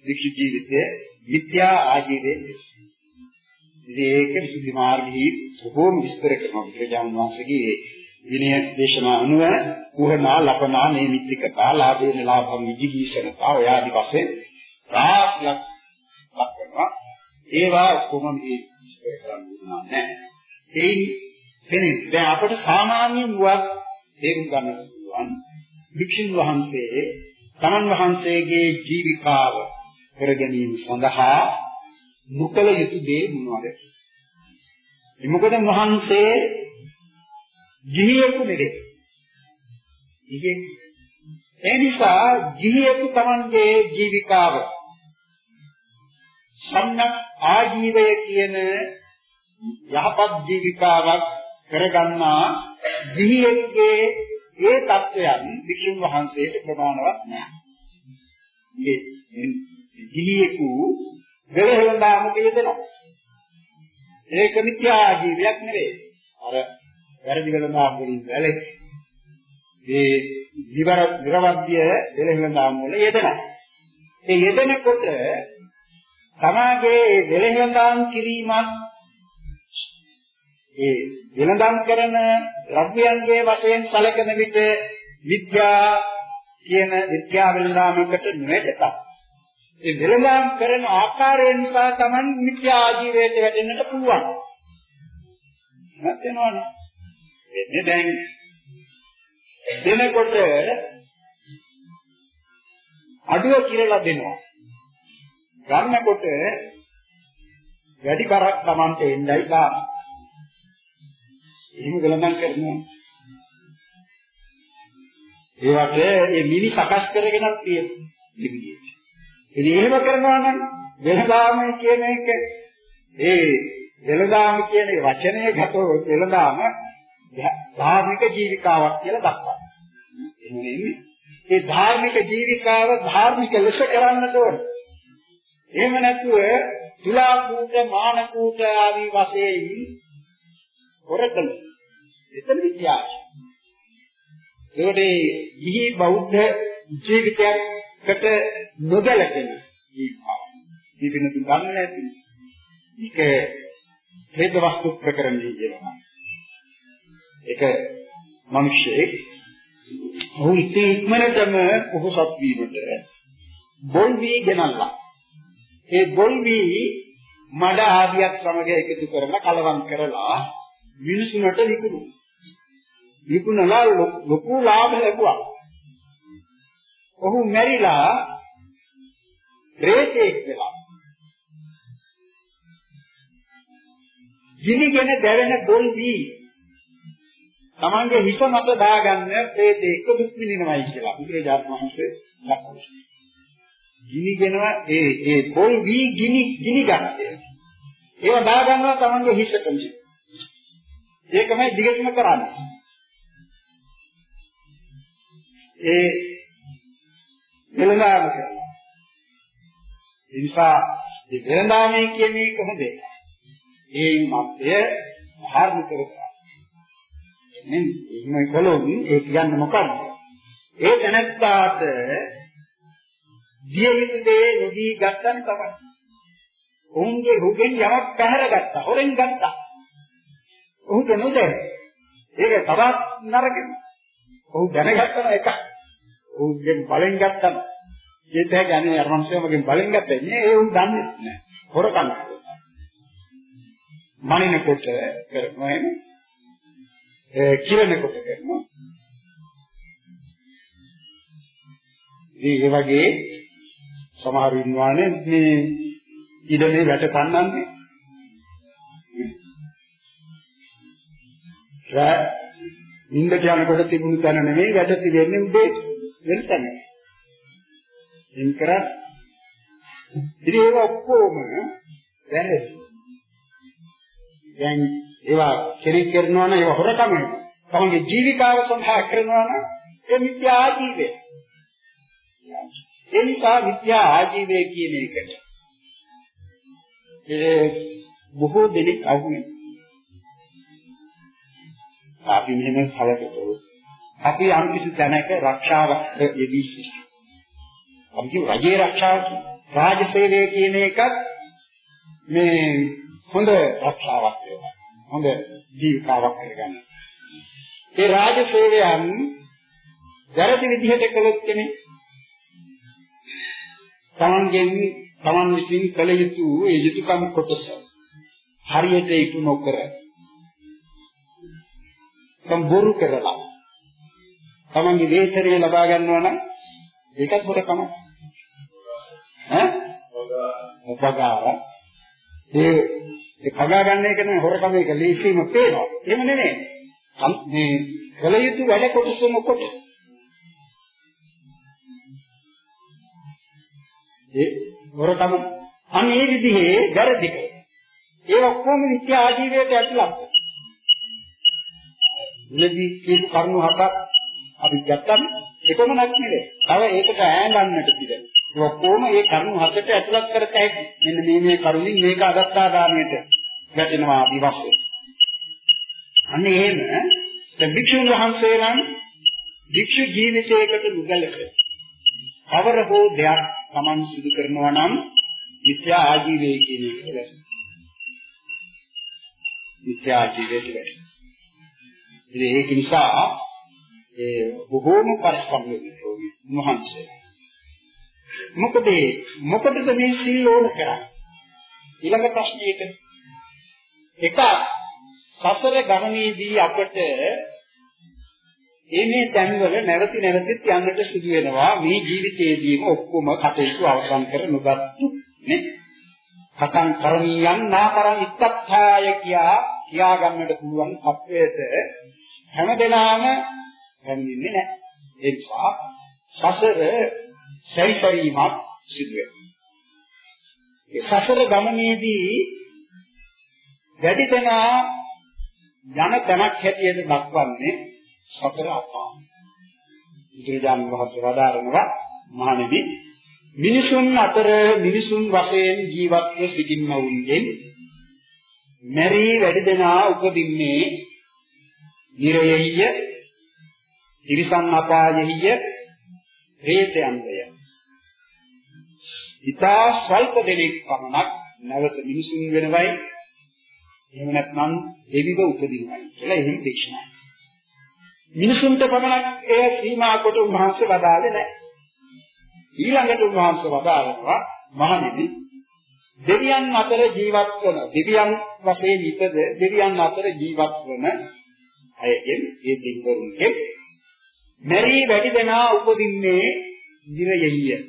වික්ෂු ජීවිතය විත්‍යා ආජීවයෙන් ඉතින් ඒක විසුද්ධි මාර්ගයේ බොහෝම විස්තර කරනවා බුදුරජාණන් වහන්සේගේ විනය දේශනා අනුව කුහනා ලපනා මේ මිත්‍තිකතා ලාභේන ලාභම් විජිගීෂණතා ඔය ආදි වශයෙන් රාශියක් දක්වනවා ඒවා ඔක්කොම මේ විස්තර කරන්න දුන්නා නැහැ ඒයි වෙනින් දැන් අපට සාමාන්‍ය නුවක් තේරුම් ගන්න පුළුවන්. වික්ෂුන් වහන්සේ තමන් වහන්සේගේ ජීවිකාව කර ගැනීම සඳහා නොකල යුතු දේ මොනවද? මොකද වහන්සේ ගිහියෙකු නෙවේ. ඉතින් ඒ නිසා ගිහියෙකු Tamanගේ ජීවිකාව සම්‍යක් ආජීවය කියන යහපත් ජීවිකාවක් කරගන්නා ගිහියෙකුගේ ඒ தත්වයන් වික්ෂුන් වහන්සේට ප්‍රමාණවත් නැහැ. මේ ගිහියෙකු වෙලහෙන්දාම කියදෙනවා. ඒක මිත්‍යා ජීවියක් නෙවෙයි. අර වැරදි වෙලඳාම් වලින් වැළෙක්. මේ විවර විරවද්‍ය වෙලහෙන්දාම් වල යෙදෙනවා. ඒ යෙදෙනකොට තමාගේ වෙලහෙන්දාම් කිරීමත් ඒ වෙනදම් කරන ද්‍රව්‍යයන්ගේ වශයෙන් සැලකෙන විට විද්‍යා කියන විද්‍යා වෙනදාමකට නොවැටෙත. ඒ වෙනදම් කරන ආකාරය නිසා Taman මිත්‍යා ආජීවයට වැටෙන්නට පුළුවන්. නැත්නම්නේ. වෙන්නේ දැන් දෙනකොට අඩුව කියලා දෙනවා. ගන්නකොට වැඩි බරක් Tamante එන්නයි දාන. එහෙම ගලනම් කරනවා. ඒ වගේ මේ මිනි සකස් කරගෙනත් තියෙනවා. ඉතින් එහෙම කරනවා නම් වෙනදාම කියන එක ඒ වෙනදාම කියන වචනය ගතව වෙනදාම ධාර්මික ජීවිකාවක් කියලා දක්වනවා. එහෙම නෙමෙයි. ඒ ධාර්මික ජීවිකාව ධාර්මික ලෙස කරන්නට ඕන. එහෙම නැතුව තුලා කූට මාන කූට ආදී වශයෙන් හොරකම එතන විද්‍යාව. ඒකේ ගිහි බෞද්ධ ජීවිතයකට නොගැලපෙන ජීවිතාව. මේ වෙන තුන් ගන්න නැති. මේක හේත වස්තු ප්‍රකරණය කියනවා. ඒක මිනිස්සෙක් ඔහු ඉතින් ඉක්මනටම පොහොසත් වීමට බොල් වී ගෙනල්ලා. ඒ බොල් වී මඩ ආදියක් සමග එකතු කරලා කලවම් කරලා මිනිසුන්ට විකුණුවා. විකුණලා ලොකු ලාභ ලැබුවා. ඔහු මැරිලා ප්‍රේතෙක් වෙලා. ගිනිගෙන දැවෙන බොල් වී තමන්ගේ හිස මත දාගන්න ප්‍රේතෙක් දුක් විඳිනවයි කියලා බුදුරජාණන් වහන්සේ දක්වනවා. ගිනිගෙනවා ඒ ඒ බොල් වී ගිනි ගිනි ගන්නද. ඒව දාගන්නවා තමන්ගේ හිසට මේ. ඒකමයි දිගටම කරන්නේ. ඒ වෙනදාම කරනවා. ඒ නිසා මේ වෙනදාමේ කියන්නේ කොහොමද? ඒ මතය ධාර්මික කරලා. එන්නේ එහෙම කළොත් ඒ කියන්නේ මොකක්ද? ඒ තැනත්තාට දිය යුතු දේ නොදී ගත්තන් තමයි. ඔවුන්ගේ රුගෙන් යමක් පැහැරගත්තා, හොරෙන් ගත්තා. ඔහුට නොදැන. ඒක තවත් නරකයි. ඔහු දැනගත්තම එකක්. ඔහුගෙන් බලෙන් ගත්තම ඒත් හැක අනේ අර මනුස්සයමගෙන් බලෙන් ගත්තා නේ ඒ උන් දන්නේ නැහැ. හොරකම්. මනිනකොට කරනවා එන්නේ. ඒ කිරණකොට කරනවා. ඒ වගේ සමහර ඉන්නවානේ මේ ඉඩමේ වැට පන්නන්නේ. රා නින්දට යනකොට තිබුණු තැන නෙමෙයි වැට තිබෙන්නේ උදේ වෙන තැන. එන් කරා ඉතින් ඒක ඔක්කොම වැරදි. දැන් ඒවා කෙරෙක් කරනවා නම් ඒවා හොරකම වෙනවා. තමන්ගේ ජීවිකාව සඳහා කරනවා නම් ඒ මිත්‍යා ආජීවය. ඒ නිසා මිත්‍යා ආජීවය කියන එකට ඒ බොහෝ දෙනෙක් අහුවෙන. අපි මෙහෙම කලකට අපි යම් කිසි තැනක රක්ෂාවක් යෙදී සිටිනවා. අපි කියමු රජයේ රක්ෂාව රාජ සේවය කියන එකත් මේ හොඳ රක්ෂාවක් වෙනවා. හොඳ ජීවිතාවක් කරගන්න. ඒ රාජ සේවයන් වැරදි විදිහට කළොත් කෙනෙක් තමන්ගෙන් තමන් විසින් කළ යුතු ඒ යුතුයකම් කොටස හරියට ඉටු නොකර සම්බොරු කරලා තමන්ගේ වේතනය ලබා ගන්නවා නම් ඒකත් හොරකම. ඈ? උපකාර. ඒ ඒ කගා ගන්න එක නෙවෙයි හොරකම එක ලීසීම පේනවා. එහෙම නෙමෙයි. මේ කල යුතු වැඩ කොටස මොකොට? ඒ හොරකම අනේ විදිහේ වැරදි කර. ඒ ඔක්කොම විත්‍ය ආජීවයට ඇතුළත්. මෙලදී කියපු කරුණු හතක් අපි ගත්තම එපමණක් නෙවෙයි. තව ඒකට ඈඳන්නට පිළිදෙන. ඒ ඔක්කොම ඒ කරුණු හතට ඇතුළත් කරත හැකි. මෙන්න මේ මේ කරුණින් මේක අදත්තාදාමයට වැටෙනවා දිවස්සේ. අන්න එහෙම දැන් භික්ෂුන් වහන්සේ නම් භික්ෂු ජීවිතයකට නුගලක. කවර හෝ දෙයක් Taman සිදු කරනවා නම් මිත්‍යා ආජීවය කියන එක වැටෙනවා. මිත්‍යා ආජීවයට වැටෙනවා. ඉතින් ඒක නිසා ඒ බොහෝම පරිස්සම් වෙන්න මහන්සිය. මොකද මොකටද මේ සීල ඕන කරන්නේ? ඊළඟ ප්‍රශ්නයක එක සසර ගමනේදී අපට මේ තැන්වල නැවති නැවතිත් යන්නට සිදු වෙනවා මේ ජීවිතයේදීම ඔක්කොම කටයුතු අවසන් කර නොගත්තු නේ කතං කරණීයං නාපරං ඉත්තත්ථාය කියා කියා ගන්නට පුළුවන් අපේත හැමදෙනාම හැංගෙන්නේ නැහැ. ඒ නිසා සසර සැරිසරීමක් සිදු වෙනවා. ඒ සසර ගමනේදී වැඩි දෙනා යන තැනක් හැටියට දක්වන්නේ සතර අපාය. බුදුරජාණන් වහන්සේ වදාරනවා මහණෙනි මිනිසුන් අතර මිනිසුන් වශයෙන් ජීවත්ව සිටින්නවුන්ගෙන් මෙරි වැඩි දෙනා උපදින්නේ නිරයෙහිය තිරිසන් අපායෙහිය ප්‍රේතයන්ය ඉතා ස්වල්ප දෙනෙක් පමණක් නැවත මිනිසුන් වෙනවයි. එහෙම නැත්නම් දෙවිව උපදිනවයි කියලා එහෙම දේශනා මිනිසුන්ට පමණක් එය සීමා කොට උන්වහන්සේ වදාළේ නැහැ. ඊළඟට උන්වහන්සේ වදාළනවා මහණෙනි දෙවියන් අතර ජීවත් වන දෙවියන් වශයෙන් ඉපද දෙවියන් අතර ජීවත් වන අයගෙන් ඒ දෙවිවරුන්ගෙන් මෙරි වැඩි දෙනා උපදින්නේ දිවයෙහිය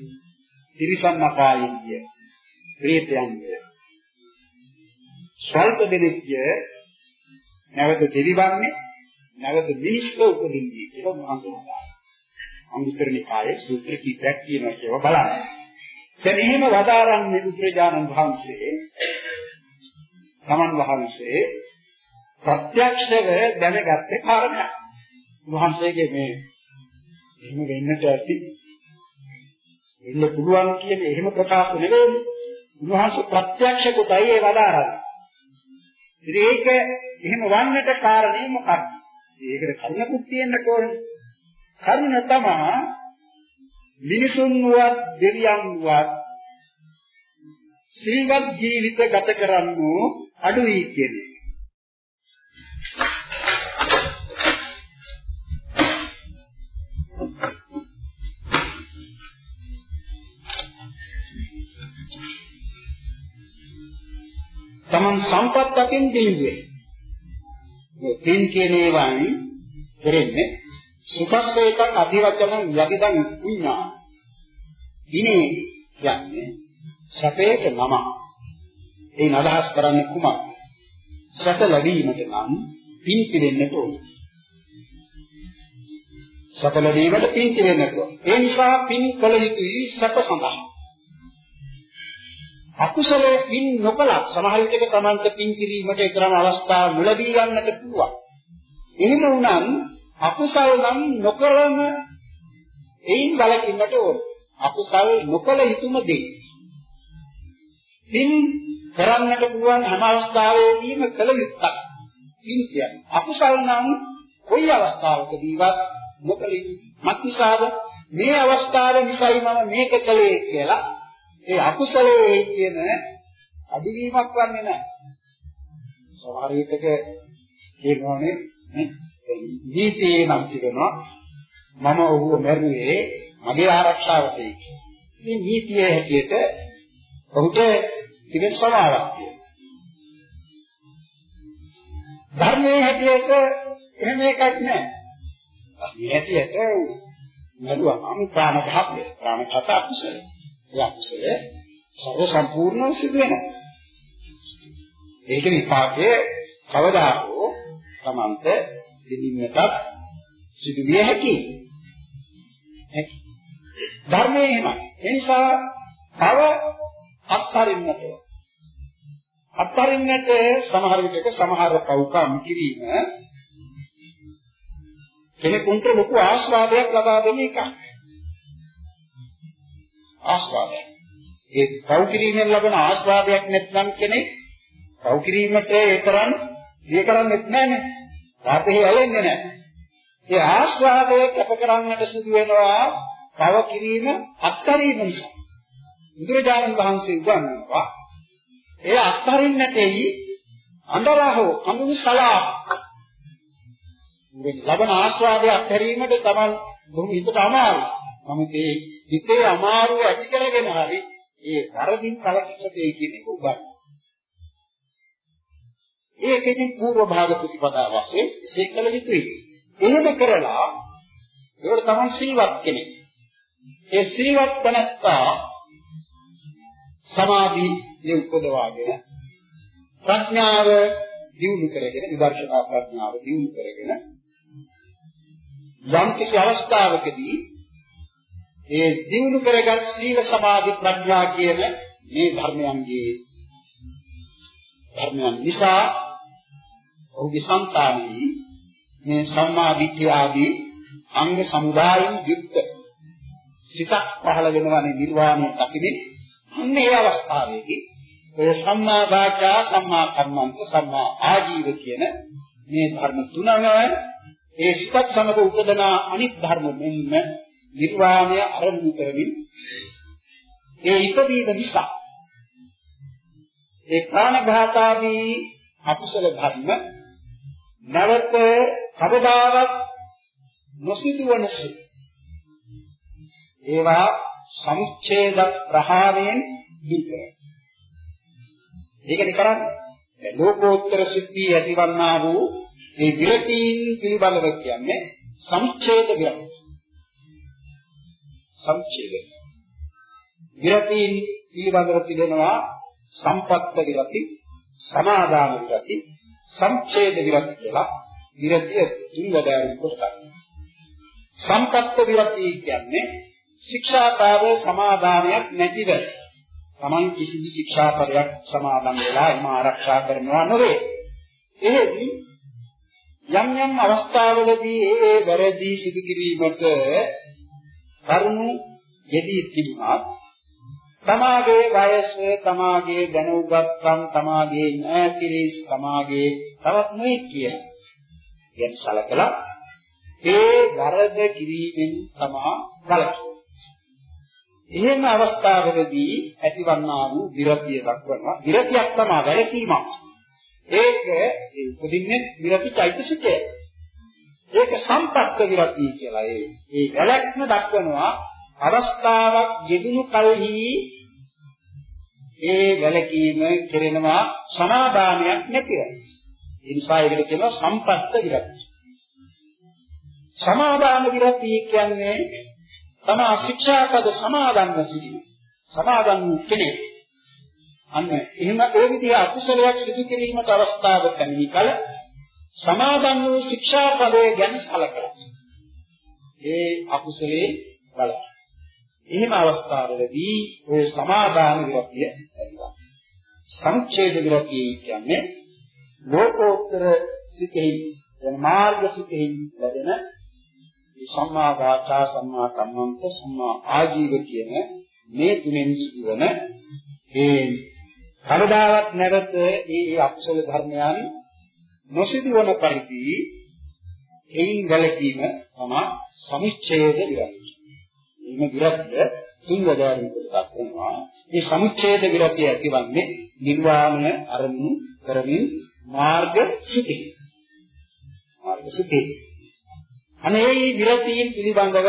තිරිසන් අපායෙහිය ප්‍රේතයන්ය ස්වල්ප දෙනෙක්ය නැවත දෙවිවන්නේ නැවත මිනිස්ව උපදින්නේ කියලා මහන්සියලා අංගුත්තර නිකායේ සූත්‍ර කීපයක් කියනවා කියලා බලන්න. දැන් එහෙම වදාරන්නේ බුදුරජාණන් වහන්සේ තමන් වහන්සේ ප්‍රත්‍යක්ෂව දැනගත්තේ කාරණයක්. වහන්සේගේ මේ එහෙම වෙන්නට ඇති වෙන්න පුළුවන් කියන එහෙම ප්‍රකාශ නෙවෙයි. උන්වහන්සේ ප්‍රත්‍යක්ෂ කොටයි ඒ වදාරන්නේ. ඉතින් ඒක එහෙම වන්නට කාරණේ මොකක්ද? ඒකට කරුණකුත් තියෙන්න ඕනේ. කරුණ තමයි මිනිසුන් වත් දෙවියන් වත් සීවත් ජීවිත ගත කරන්නු අඩුයි කියන්නේ. තමන් සම්පත් අතින් දිනුවේ. මේ තින් කියන ඒවායින් දෙරෙන්නේ සුඛස්සේකං අධිවචනං යදිදං විඥා. ඉනේ යන්නේ සැපේට නම. ඒ අදහස් කරන්නේ කුමක්ද? සැප ලැබීමට නම් පින් පිරෙන්නට ඕනේ. සැප ලැබීමට පින් පිරෙන්නට ඕනේ. ඒ නිසා පින් කළ යුතුයි සැප සඳහා. අකුසලයේ පින් නොකලත් සමහර විටක Tamanta පින් කිරීමට ඒතරම් අවස්ථා නොලැබී යන්නට පුළුවන්. එහෙම වුණත් අකුසල් නම් නොකරම එයින් බලකින්නට ඕන. අකුසල් නොකල යුතුම දෙයක්. පින් කරන්නට පුළුවන් හැම අවස්ථාවෙදීම කළ යුත්තක්. පින් කියන්නේ අකුසල් නම් කොයි අවස්ථාවකදීවත් නොකල යුතුයි. මක්නිසාද මේ අවස්ථාවේ නිසයි මම මේක කළේ කියලා ඒ අකුසලයේ කියන අදිවීමක් වන්නේ නැහැ. සමහර විටක කියනෝනේ නීතියේ නම් තිබෙනවා මම ඔහුව මැරුවේ මගේ ආරක්ෂාවටයි. මේ නීතියේ හැටියට ඔහුට තිබෙන සමාවක් තියෙනවා. ධර්මයේ හැටියට එහෙම එකක් නැහැ. මේ හැටියට නඩුවම ප්‍රාණඝාතය ප්‍රාණඝාත අකුසලයි. ඒ අකුසලය සර්ව සම්පූර්ණව සිදු වෙනවා. ඒක විපාකයේ කවදා හෝ තමන්ට දෙදින්නටත් සිදු විය හැකියි. ධර්මයේ එහෙමයි. ඒ නිසා තව අත්හරින්නට අත්හරින්නට සමහර විටක සමහර පෞකම් කිරීම කෙනෙකුට ලොකු ආස්වාදයක් ලබා දෙන එකක්. ආස්වාදයක්. ඒ පව් කිරීමෙන් ලබන ආස්වාදයක් නැත්නම් කෙනෙක් පව් කිරීමට ඒ තරම් දිය කරන්නේ නැහැ නේ. ඇලෙන්නේ නැහැ. ඒ ආස්වාදය කැප කරන්නට සිදු වෙනවා පව කිරීම අත්හැරීම නිසා. බුදුරජාණන් වහන්සේ උගන්වනවා ඒ අත්හරින්නටෙහි අnderහෝ අනුන් සලා ලබන ආස්වාදය අත්හැරීමට තමයි බොහොම හිතට අමාරුයි. නමුත් ඒ හිතේ අමාරුව ඇති කරගෙන හරි ඒ වරදින් කලකිරීමේ කියන එක උගන්වනවා. ඒකෙදි පූර්ව භාග ප්‍රතිපදා වශයෙන් එසේ කළ යුතුයි. එහෙම කරලා ඒකට තමයි සීවත් කෙනෙක්. ඒ සීවත් තනත්තා සමාධිය උපදවාගෙන ප්‍රඥාව දියුණු කරගෙන විදර්ශනා ප්‍රඥාව දියුණු කරගෙන යම් කිසි අවස්ථාවකදී ඒ දිනු කරගත් සීල සමාධි ප්‍රඥා කියන මේ ධර්මයන්ගේ ධර්මයන් නිසා ඔහුගේ సంతානෙහි මේ සම්මා දිට්ඨිය ආදී අංග සමුදායින් යුක්ත සිතක් පහළ වෙනවානේ නිර්වාණය දකින්නේ. අන්න ඒ අවස්ථාවේදී ඔය සම්මා වාචා සම්මා කම්මන්ත සම්මා ආජීව කියන මේ ධර්ම තුනම ඒ සිතක් සමග උපදන අනිත් ධර්ම මෙන්න නිර්වාණය අරමුණු කරමින් ඒ ඉපදීම නිසා ඒ ප්‍රාණඝාතාදී අකුසල ධර්ම නැවත කවදාවත් නොසිදුවනසෙ ඒවා සමුච්ඡේද ප්‍රහාණයෙන් දුක. ඒකනේ කරන්නේ. ලෝකෝත්තර සිද්ධිය ඇතිවන්නා වූ මේ විරතීන් පිළිබඳව කියන්නේ සමුච්ඡේද විරති. සමුච්ඡේද. විරතීන් පිළිබඳව තිබෙනවා සම්පත්ත විරති, සමාදාන විරති, සම්ඡේද විරති කියලා විරතිය තුන් වැඩාවෙන් කොට ගන්නවා. සම්පත්ත විරති කියන්නේ ශික්ෂාකාරයේ සමාදානයක් නැතිව Taman කිසිදු ශික්ෂාපරයක් සමාදන් වෙලා එම ආරක්ෂා කරනවා නොවේ. එහෙදී යම් යම් අවස්ථාවලදී ඒ වැරදි සිදු කිරීමක කරුණු යෙදී තිබුණා තමාගේ වයස තමාගේ දැනුගත්කම් තමාගේ ඥාතිරිස් තමාගේ තවත් නොයෙක් කියන යම් සලකලා ඒ වරද කිරීමෙන් තමා බලකි. එහෙම අවස්ථාවකදී ඇතිවන්නා වූ විරතිය දක්වනවා. විරතියක් තමයි වැළකීමක්. ඒක ඒ උපදින්නේ විරති චෛතසිකය. ඒක සම්පත්ත විරතිය කියලා. ඒ ඒ වැළැක්ම දක්වනවා අවස්ථාවක් යෙදුණු කලෙහි ඒ වැළකීම කෙරෙනවා සමාදානයක් නැතිව. ඒ නිසා ඒකට කියනවා සම්පත්ත විරතිය. සමාදාන විරතිය කියන්නේ තමා ශික්ෂාපද සමාදන්ව සිටින. සමාදන් කෙනෙක්. අන්න එහෙම ඒ විදිහ අකුසලයක් සිදු කිරීමට අවස්ථාව පැමිණි කල සමාදන් වූ ශික්ෂාපදයේ ගැන සැලකලා. ඒ අකුසලේ බල. එහෙම අවස්ථාවලදී ඔය සමාදාන විරතිය ඇතිවෙනවා. සංඡේද විරතිය කියන්නේ ලෝකෝත්තර සිතෙහි යන මාර්ග සිතෙහි ලැබෙන සම්මා වාචා සම්මා කම්මන්ත සම්මා ආජීව කියන මේ තුනෙන් සිදුවන ඒ කවදාවත් නැවත ඒ ඒ අකුසල ධර්මයන් නොසිදුවන පරිදි එයින් ගැලකීම තමයි සමුච්ඡේද විරති. මේ විරතිය තුන් වදාරින් කොටක් වෙනවා. මේ සමුච්ඡේද විරතිය ඇතිවන්නේ නිර්වාණය අරමුණු කරමින් මාර්ග සුති. මාර්ග සුති. අනේ මේ විරතීන් පිළිබඳව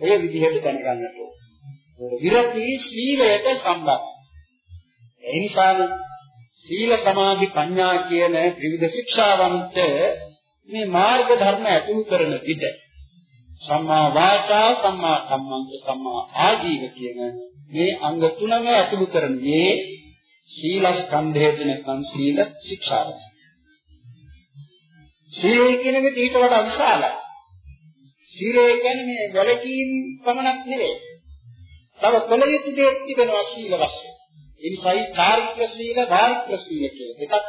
ඔය විදිහට දැනගන්නට ඕන. විරතී සීලයට සම්බන්ධ. ඒ නිසාම සීල සමාධි ප්‍රඥා කියන ත්‍රිවිධ ශික්ෂාවන්ත මේ මාර්ග ධර්ම ඇතුළු කරන විට සම්මා වාචා සම්මා කම්මන්ත සම්මා ආජීව කියන මේ අංග තුනම ඇතුළු කරන්නේ සීලස්කන්ධයට නැත්නම් සීල ශික්ෂාවට. සීලය කියන එක ඊට වඩා විශාලයි. සීලය කියන්නේ මේ වැලකීම් පමණක් නෙවෙයි. තව කළ යුතු දේ තිබෙනවා සීල වශයෙන්. ඒ නිසායි චාරිත්‍ර සීල, ධාරිත්‍ර සීල කියලා දෙකක්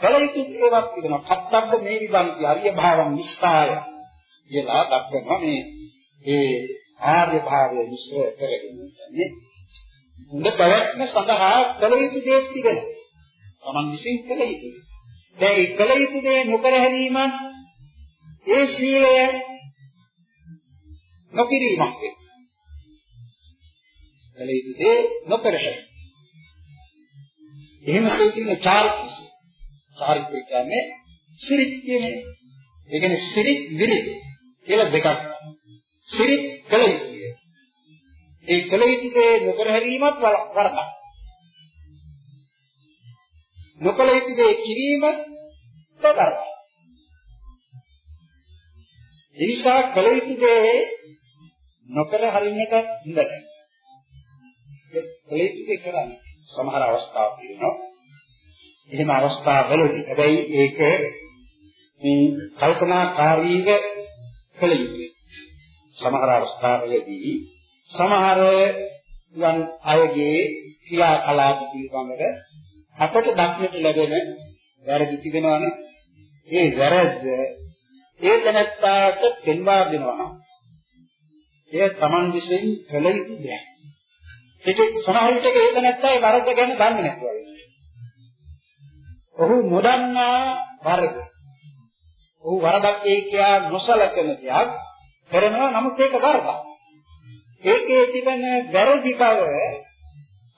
කළ යුතු ඒවාක් තිබෙනවා. කත්තබ්බ මේ විභංති අරිය භාවං නිස්සාය කියලා දක්වනවා මේ ඒ ආර්ය භාවය විශ්ව කරගෙන ඉන්නේ. හොඳ පැවැත්ම සඳහා කළ යුතු දේ තිබෙනවා. Taman විසින් කළ යුතු. දැන් ඒ කළ යුතු දේ නොකර හැරීමත් ඒ සීලය නොකිරීමක් වෙනවා. කල යුතු දේ නොකරහැයි. එහෙම සෝතින චාරිත්‍ර. චාරිත්‍ර කියන්නේ සිරිත් කියන්නේ. ඒ කියන්නේ සිරිත් විරිත් කියලා දෙකක්. සිරිත් කල යුතුය. ඒ කල යුතු දේ නොකර හැරීමත් වරදක්. නොකල යුතු දේ කිරීම තවරක්. ඒ නිසා කල යුතු දේ නොකර හරින්නට හොඳයි. කල යුතු දේ කරන්න සමහර අවස්ථා තියෙනවා. එහෙම අවස්ථාවලදී හැබැයි ඒක මේ කල්පනාකාරීව කල යුතුයි. සමහර අවස්ථාවලදී සමහර යම් අයගේ ක්‍රියාකලාප පිළිබඳව අපට දක්නට ලැබෙන වැරදි තිබෙනවනේ ඒ වැරද්ද ඒ තැනත්තාට පෙන්වා දෙනවා නම් එය Taman විසින් කළ යුතු දෙයක්. ඒක සමහර විටක ඒක නැත්තම් ඒ වරද ගැන දන්නේ නැතුව ඔහු නොදන්නා වරද. ඔහු වරදක් ඒ කියා නොසලකන දෙයක් කරනවා නමුත් ඒක වරදක්. ඒකේ තිබෙන වැරදි බව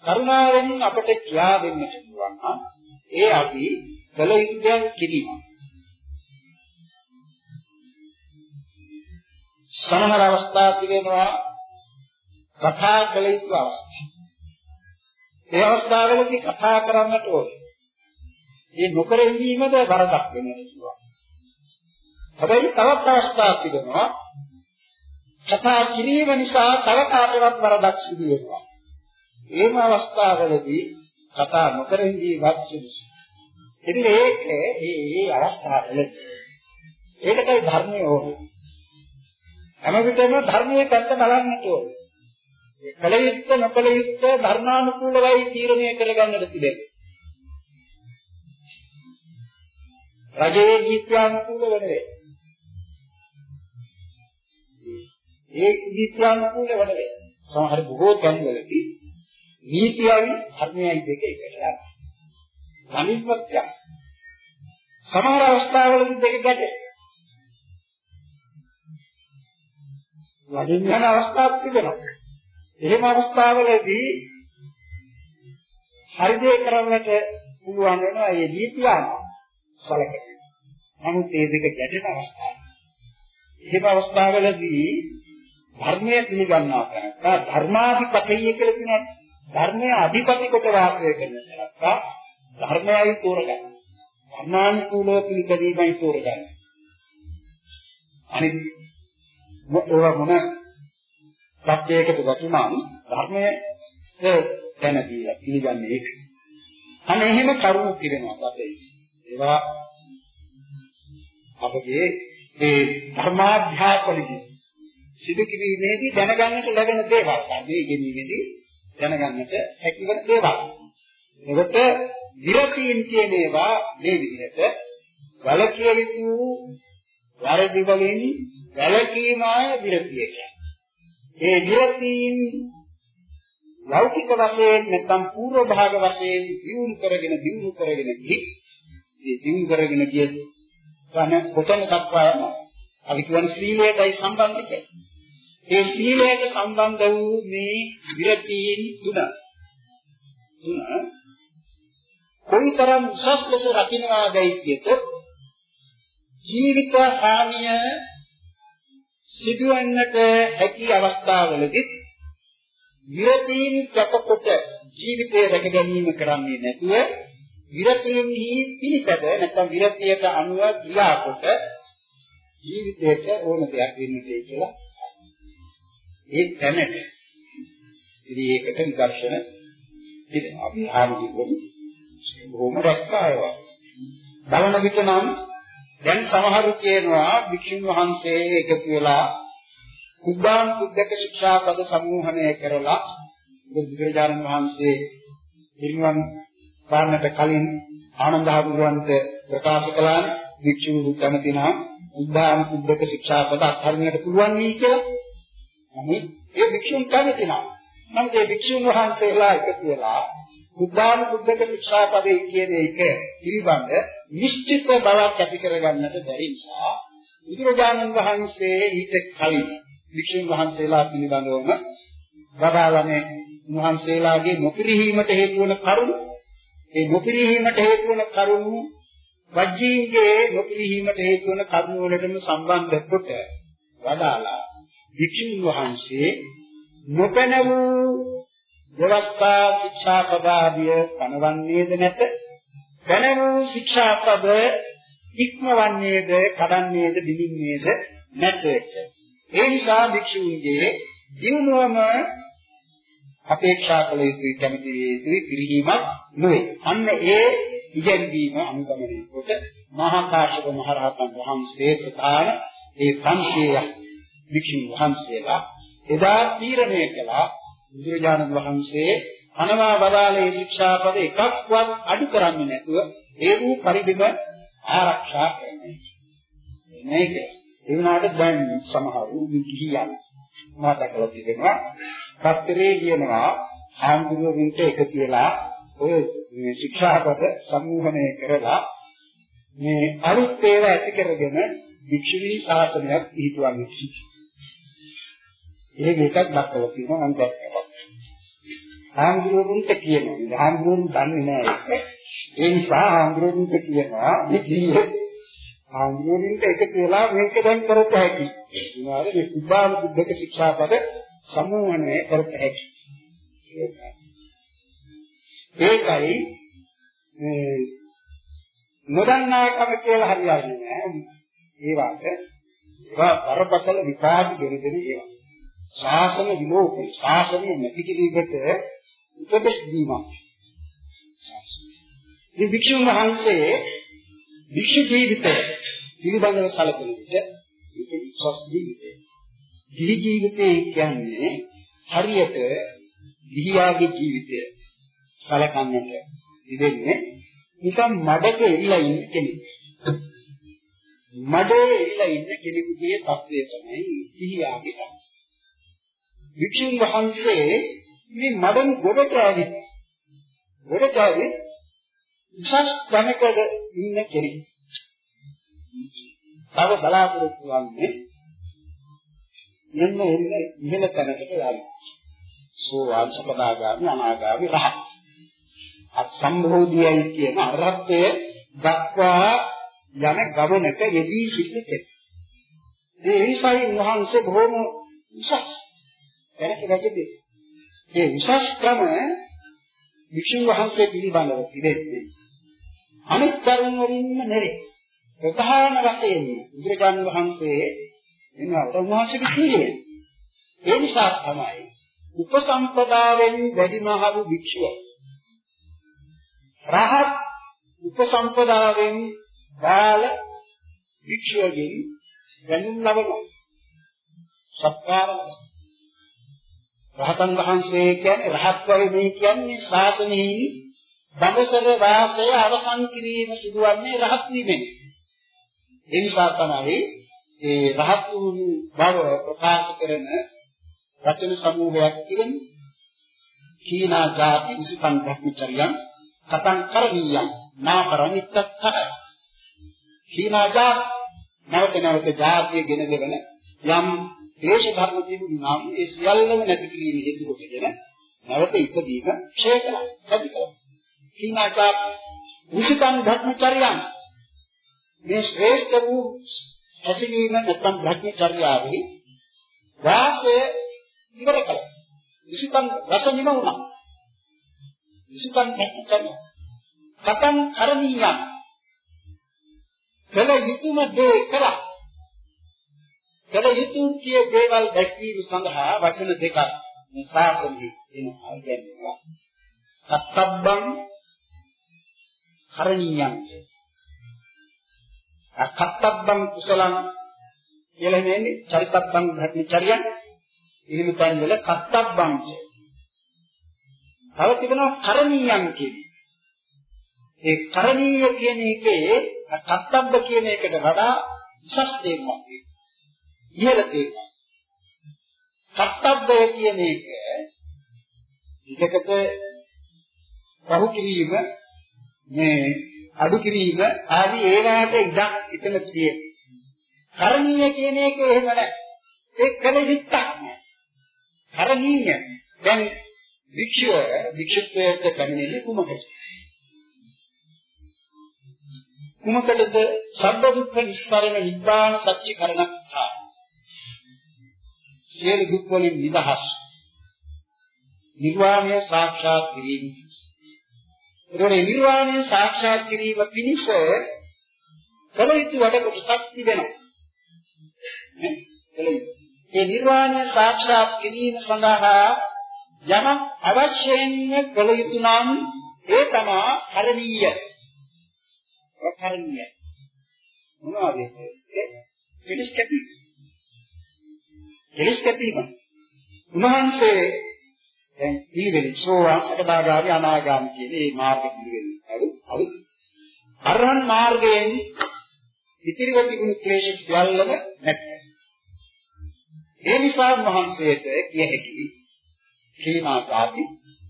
කරුණාවෙන් අපට කියා දෙන්නට පුළුවන් නම් ඒ අපි කළ යුතු දෙයක් කිරීම. සමහර අවස්ථා තිබෙනවා කතා කළ යුතු අවස්ථා. ඒ අවස්ථාවලදී කතා කරන්නට ඕනේ. මේ නොකර ඉඳීමද වරදක් වෙනවා කියනවා. හැබැයි තවත් අවස්ථාවක් තිබෙනවා කතා කිරීම නිසා තව කාටවත් වරදක් සිදු වෙනවා. ඒම අවස්ථාවලදී කතා නොකර ඉඳීමත් සුදුසුයි. ඉතින් ඒක මේ මේ අවස්ථාවලදී ඒකටයි ධර්මය ඕනේ. හැම විටම ධර්මයේ පැත්ත බලන්නට ඕනේ. කල යුත්ත නොකල යුත්ත ධර්මානුකූලවයි තීරණය කරගන්නට තිබෙනවා. රජයේ නීත්‍යානුකූලව නෙවෙයි. ඒ නීත්‍යානුකූලව නෙවෙයි. සමහර බොහෝ තැන්වලදී නීතියයි ධර්මයයි දෙක එකට යනවා. අනිත්‍යය. සමහර අවස්ථාවලදී දෙක ගැටේ. වදින්න යන අවස්ථාවක් තිබෙනවා. එහෙම අවස්ථාවලදී හරි දේ කරන්නට පුළුවන් වෙනවා ඒ දීපියාන සලකන. නමුත් මේ දෙක ගැටෙන අවස්ථාවක්. එහෙම අවස්ථාවලදී ධර්මය පිළිගන්නවා කරා ධර්මාධිපතිය කියලා කියනවා ධර්මයේ අධිපති කොට වාසය කරන තරක්කා ධර්මයයි තෝරගන්න. ධර්මානුකූලව පිළිපැදීමයි තෝරගන්න. අනිත් ඒවා මොන සත්‍යයකට වැටුණාම ධර්මයේ දැන දීලා පිළිගන්නේ ඒක. අනේ එහෙම කරුණු පිරෙනවා අපේ. ඒවා අපගේ ඒ ධර්මාධ්‍යාපනයේ සිදු කිරීමේදී දැනගන්නට ලැබෙන දේවල්. මේ ගෙනීමේදී දැනගන්නට හැකිවන දේවල්. එතකොට විරසීන් කියන ඒවා මේ විදිහට වලකිය යුතු වැරදි වලින් වැළකීමයි විරතිය කියන්නේ. ඒ විරතීන් ලෞකික වශයෙන් නැත්නම් පූර්ව භාග වශයෙන් දියුණු කරගෙන දියුණු කරගෙන ගිහි ඒ දියුණු කරගෙන ගිය ගන්න කොතන දක්වා යනවා. අපි කියන සීලයටයි සම්බන්ධිත. ඒ සීලයට සම්බන්ධ වූ මේ විරතීන් තුන තුන කොයිතරම් උසස් ලෙස රකින්නවාදයි කියතොත් ජීවිත හානිය සිදුවන්නට හැකි අවස්ථාවලදී විරතීන් කැපකොට ජීවිතය රැක ගැනීම කරන්නේ නැතුව විරතීන්හි පිළිපද නැත්නම් විරතියට අනුව ක්‍රියාකොට ජීවිතයට ඕන දෙයක් වෙන්නේ කියලා ඒ දැනට ඉතින් ඒකට නිදර්ශන දෙනවා අපි ආරම්භ බොහොම රැක්කායවා. බලන විට නම් දැන් සමහරු කියනවා භික්ෂුන් වහන්සේ එකතු වෙලා කුද්ධාන් කුද්දක ශික්ෂාපද සමූහණය කරලා බුදුරජාණන් වහන්සේ පිරිනිවන් පාන්නට කලින් ආනන්ද හඳුරන්ට ප්‍රකාශ කළා භික්ෂුන් කැමති නම් කුද්ධාන් කුද්දක ශික්ෂාපද අත්හරින්නට පුළුවන් නේ කියලා. නමුත් ඒ භික්ෂුන් කැමති නම් නම් ඒ භික්ෂුන් වහන්සේලා එකතු වෙලා බුද්ධාන බුද්ධක ශික්ෂාපදේ කියන එක පිළිබඳ නිශ්චිත බවක් ඇති කරගන්නට බැරි නිසා බුදුරජාණන් වහන්සේ ඊට කලින් වික්ෂුන් වහන්සේලා පිළිබඳවම වදාළනේ උන්වහන්සේලාගේ නොපිරිහීමට හේතු වන කරුණු ඒ නොපිරිහීමට හේතු වන කරුණු වජ්ජීන්ගේ නොපිරිහීමට හේතු වන කරුණු වලටම සම්බන්ධ කොට වදාලා වික්ෂුන් වහන්සේ නොපැන වූ ව්‍යවස්ථා ශික්ෂා පදාදිය පනවන්නේද නැත. දැනවූ ශික්ෂා පද ඉක්මවන්නේද කඩන්නේද බිඳින්නේද නැත. ඒ නිසා භික්ෂුන්ගේ දිනුවම අපේක්ෂා කළ යුතුයි කැමති යුතුයි පිළිගීමක් නොවේ. අන්න ඒ ඉගැන්වීම අනුගමනය කොට මහා කාශ්‍යප මහ රහතන් වහන්සේ ප්‍රධාන ඒ 500 භික්ෂුන් වහන්සේලා එදා තීරණය කළා බුදුරජාණන් වහන්සේ අනවා වදාළේ ශික්ෂාපද එකක්වත් අඩු කරන්නේ නැතුව ඒ වූ පරිදිම ආරක්ෂා කරන්නේ. මේක ඒ වුණාට දැන් සමහරු කිහියන් මා දැකලා තිබෙනවා. පත්තරේ කියනවා ආන්දරුවින්ට එක කියලා ඔය ශික්ෂාපද සමූහණය කරලා මේ අලුත් ඒවා ඇති කරගෙන වික්ෂුණී ශාසනයක් පිහිටුවන්නේ. ඒක එකක් දක්වලා තියෙනවා මම දැක්කා. ආන්දරුවින්ට කියනවා. ආන්දරුවින් දන්නේ නැහැ ඒක. ඒ නිසා ආන්දරුවින්ට කියනවා මේ කීයේ ආන්දරුවින්ට එක කියලා මේක දැන් කරත් හැකි. ඊනාරේ මේ සුභාන බුද්ධක ශික්ෂාපද සමූහණය කරත් හැකි. ඒකයි මේ නොදන්නාකම කියලා හරියන්නේ නැහැ. ඒ වාට ඒවා බරපතල විපාක දෙන ඒවා. ශාසන විලෝපේ ශාසනය නැති කිරීමට උපදෙස් දීමක්. මේ වික්ෂුන් වහන්සේ වික්ෂු ජීවිතය පිළිබඳව සැලකෙන විට ඒක විශ්වාස ජීවිතය. ගිහි ජීවිතය කියන්නේ හරියට ගිහියාගේ ජීවිතය සලකන්නට ඉදෙන්නේ නිකන් මඩක එල්ලා ඉන්න කෙනෙක්. මඩේ එල්ලා ඉන්න කෙනෙකුගේ තත්වය තමයි ගිහියාගේ තත්වය. වික්ෂුන් වහන්සේ මේ මඩෙන් ගොඩට ඇවිත් ගොඩට ඇවිත් විශාල ධනකඩ ඉන්න කෙනෙක්. තව බලාපොරොත්තු වන්නේ යන්න එන්න ඉහළ තැනකට යන්න. සෝවාන් සකදාගාමි අනාගාමි රහත්. අත් සම්බෝධියයි කියන අරහත්ය දක්වා යන ගමනට යෙදී සිටින කෙනෙක්. ඒ නිසායි වහන්සේ බොහොම උසස් දැනට රැකෙන්නේ. මේ උසස් ක්‍රම වික්ෂුන් වහන්සේ පිළිබඳව පිළිෙන්නේ. අනිත් කරුණ වලින්ම නෙවේ. ප්‍රධාන වශයෙන් බුදුරජාණන් වහන්සේ එනවා උන්වහන්සේගේ සීලය. ඒ නිසා තමයි උපසම්පදාවෙන් වැඩිමහලු භික්ෂුව. රහත් උපසම්පදාවෙන් බාල භික්ෂුවගෙන් දැනුම් ලබනවා. සත්කාර රහතන් වහන්සේ කියන්නේ රහත් වගේ මේ කියන්නේ ශාසනයෙහි බඹසර වාසය අවසන් කිරීම සිදුවන්නේ රහත් වීමෙන්. ඒ නිසා තමයි ඒ රහත් වූ බව ප්‍රකාශ කරන වචන සමූහයක් කියන්නේ කීනා ජාති විසුකම් භක්තිචරියන් කතං කරණීයම් නාපරණිත්තක්ඛ කීනා ජාති නැවත නැවත ජාතිය ගෙන දෙවන යම් දේශ ධර්ම තිබුණා නම් ඒ සියල්ලම නැති කිරීම හේතු කොටගෙන නැවත ඉදීම ක්ෂය කළා නැති කළා කීනා ජාති විසුකම් භක්තිචරියන් මේ ශ්‍රේෂ්ඨ වූ හැසිරීම නැත්නම් භක්තිචර්යාවෙහි වාසය ඉවර කළා. විසිකම් රස නිමුණා. විසිකම් නැත්නම් කතං කරණීයම් කළ යුතුම දේ කළා. කළ යුතු කිය දේවල් දැක්වීම සඳහා වචන දෙකක් මේ ශාසනයේ එනවා කියන්නේ. කත්තබ්බං කරණීයම් අකත්තබ්බං කුසලං කියලා කියන්නේ චරිතබ්බං භක්තිචර්යං එහෙම තැන් වල කත්තබ්බං කිය. තව තිබෙනවා කරණීයම් කියන්නේ. ඒ කරණීය කියන එකේ කත්තබ්බ කියන එකට වඩා උසස් දෙයක් ඉහළ දෙයක්. කත්තබ්බය කියන එක විදකට පහු කිරීම මේ අඩු කිරීම ආදී ඒවාට ඉඩක් එතන තියෙනවා. කරණීය කියන එක එහෙම නැහැ. ඒ කල යුත්තක් නෑ. කරණීය. දැන් වික්ෂුව වික්ෂුත්වයට පැමිණෙන්නේ කුමකද? කුමකටද? සබ්බ දුක්ඛ නිස්සාරණ නිබ්බාන සත්‍ය කරණක්ඛා. සියලු දුක් වලින් නිදහස්. නිර්වාණය සාක්ෂාත් කිරීම. ඒකනේ නිර්වාණය සාක්ෂාත් කිරීම පිණිස කල යුතු වැඩ කොටසක් තිබෙනවා. ඒ නිර්වාණය සාක්ෂාත් කිරීම සඳහා යමක් අවශ්‍යයෙන් කළ යුතු නම් ඒ තමයි කරණීය. කරණීය. මොනවද ඒ? පිළිස් කැපීම. පිළිස් කැපීම. උන්වහන්සේ දැන් පිළිවෙලින් සෝවාන් සකදාගාමි අනාගාමි කියන මේ මාර්ග පිළිවෙලින් හරි හරි අරහන් මාර්ගයෙන් ඉතිරිව තිබුණු ක්ලේශ සියල්ලම නැත්නම් ඒ නිසා මහන්සියට කිය හැකි කීනාකාති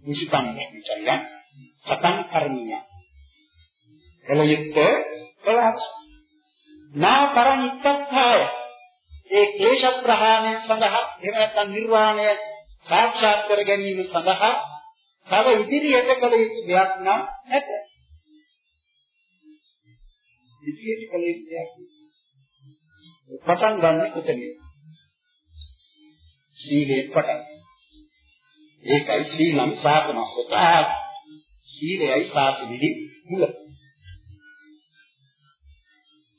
විසිතම් විචල්ය සතං කර්මීය. එලෙයත් කලහස් නා කරණිත්තත්ථය ඒ ක්ලේශ ප්‍රහාණය සඳහා එහෙම නැත්නම් නිර්වාණය සාක්ෂාත් කර ගැනීම සඳහා තව ඉදිරියට කළ යුතු දෙයක් නම් නැත. ඉදිරියට කළ යුතු දෙයක් පටන් ගන්න කොතනින්ද? සීලේ පටන්. ඒකයි සීලම් සාසනස්සතා. සීලයයි සාසනෙහි මුල.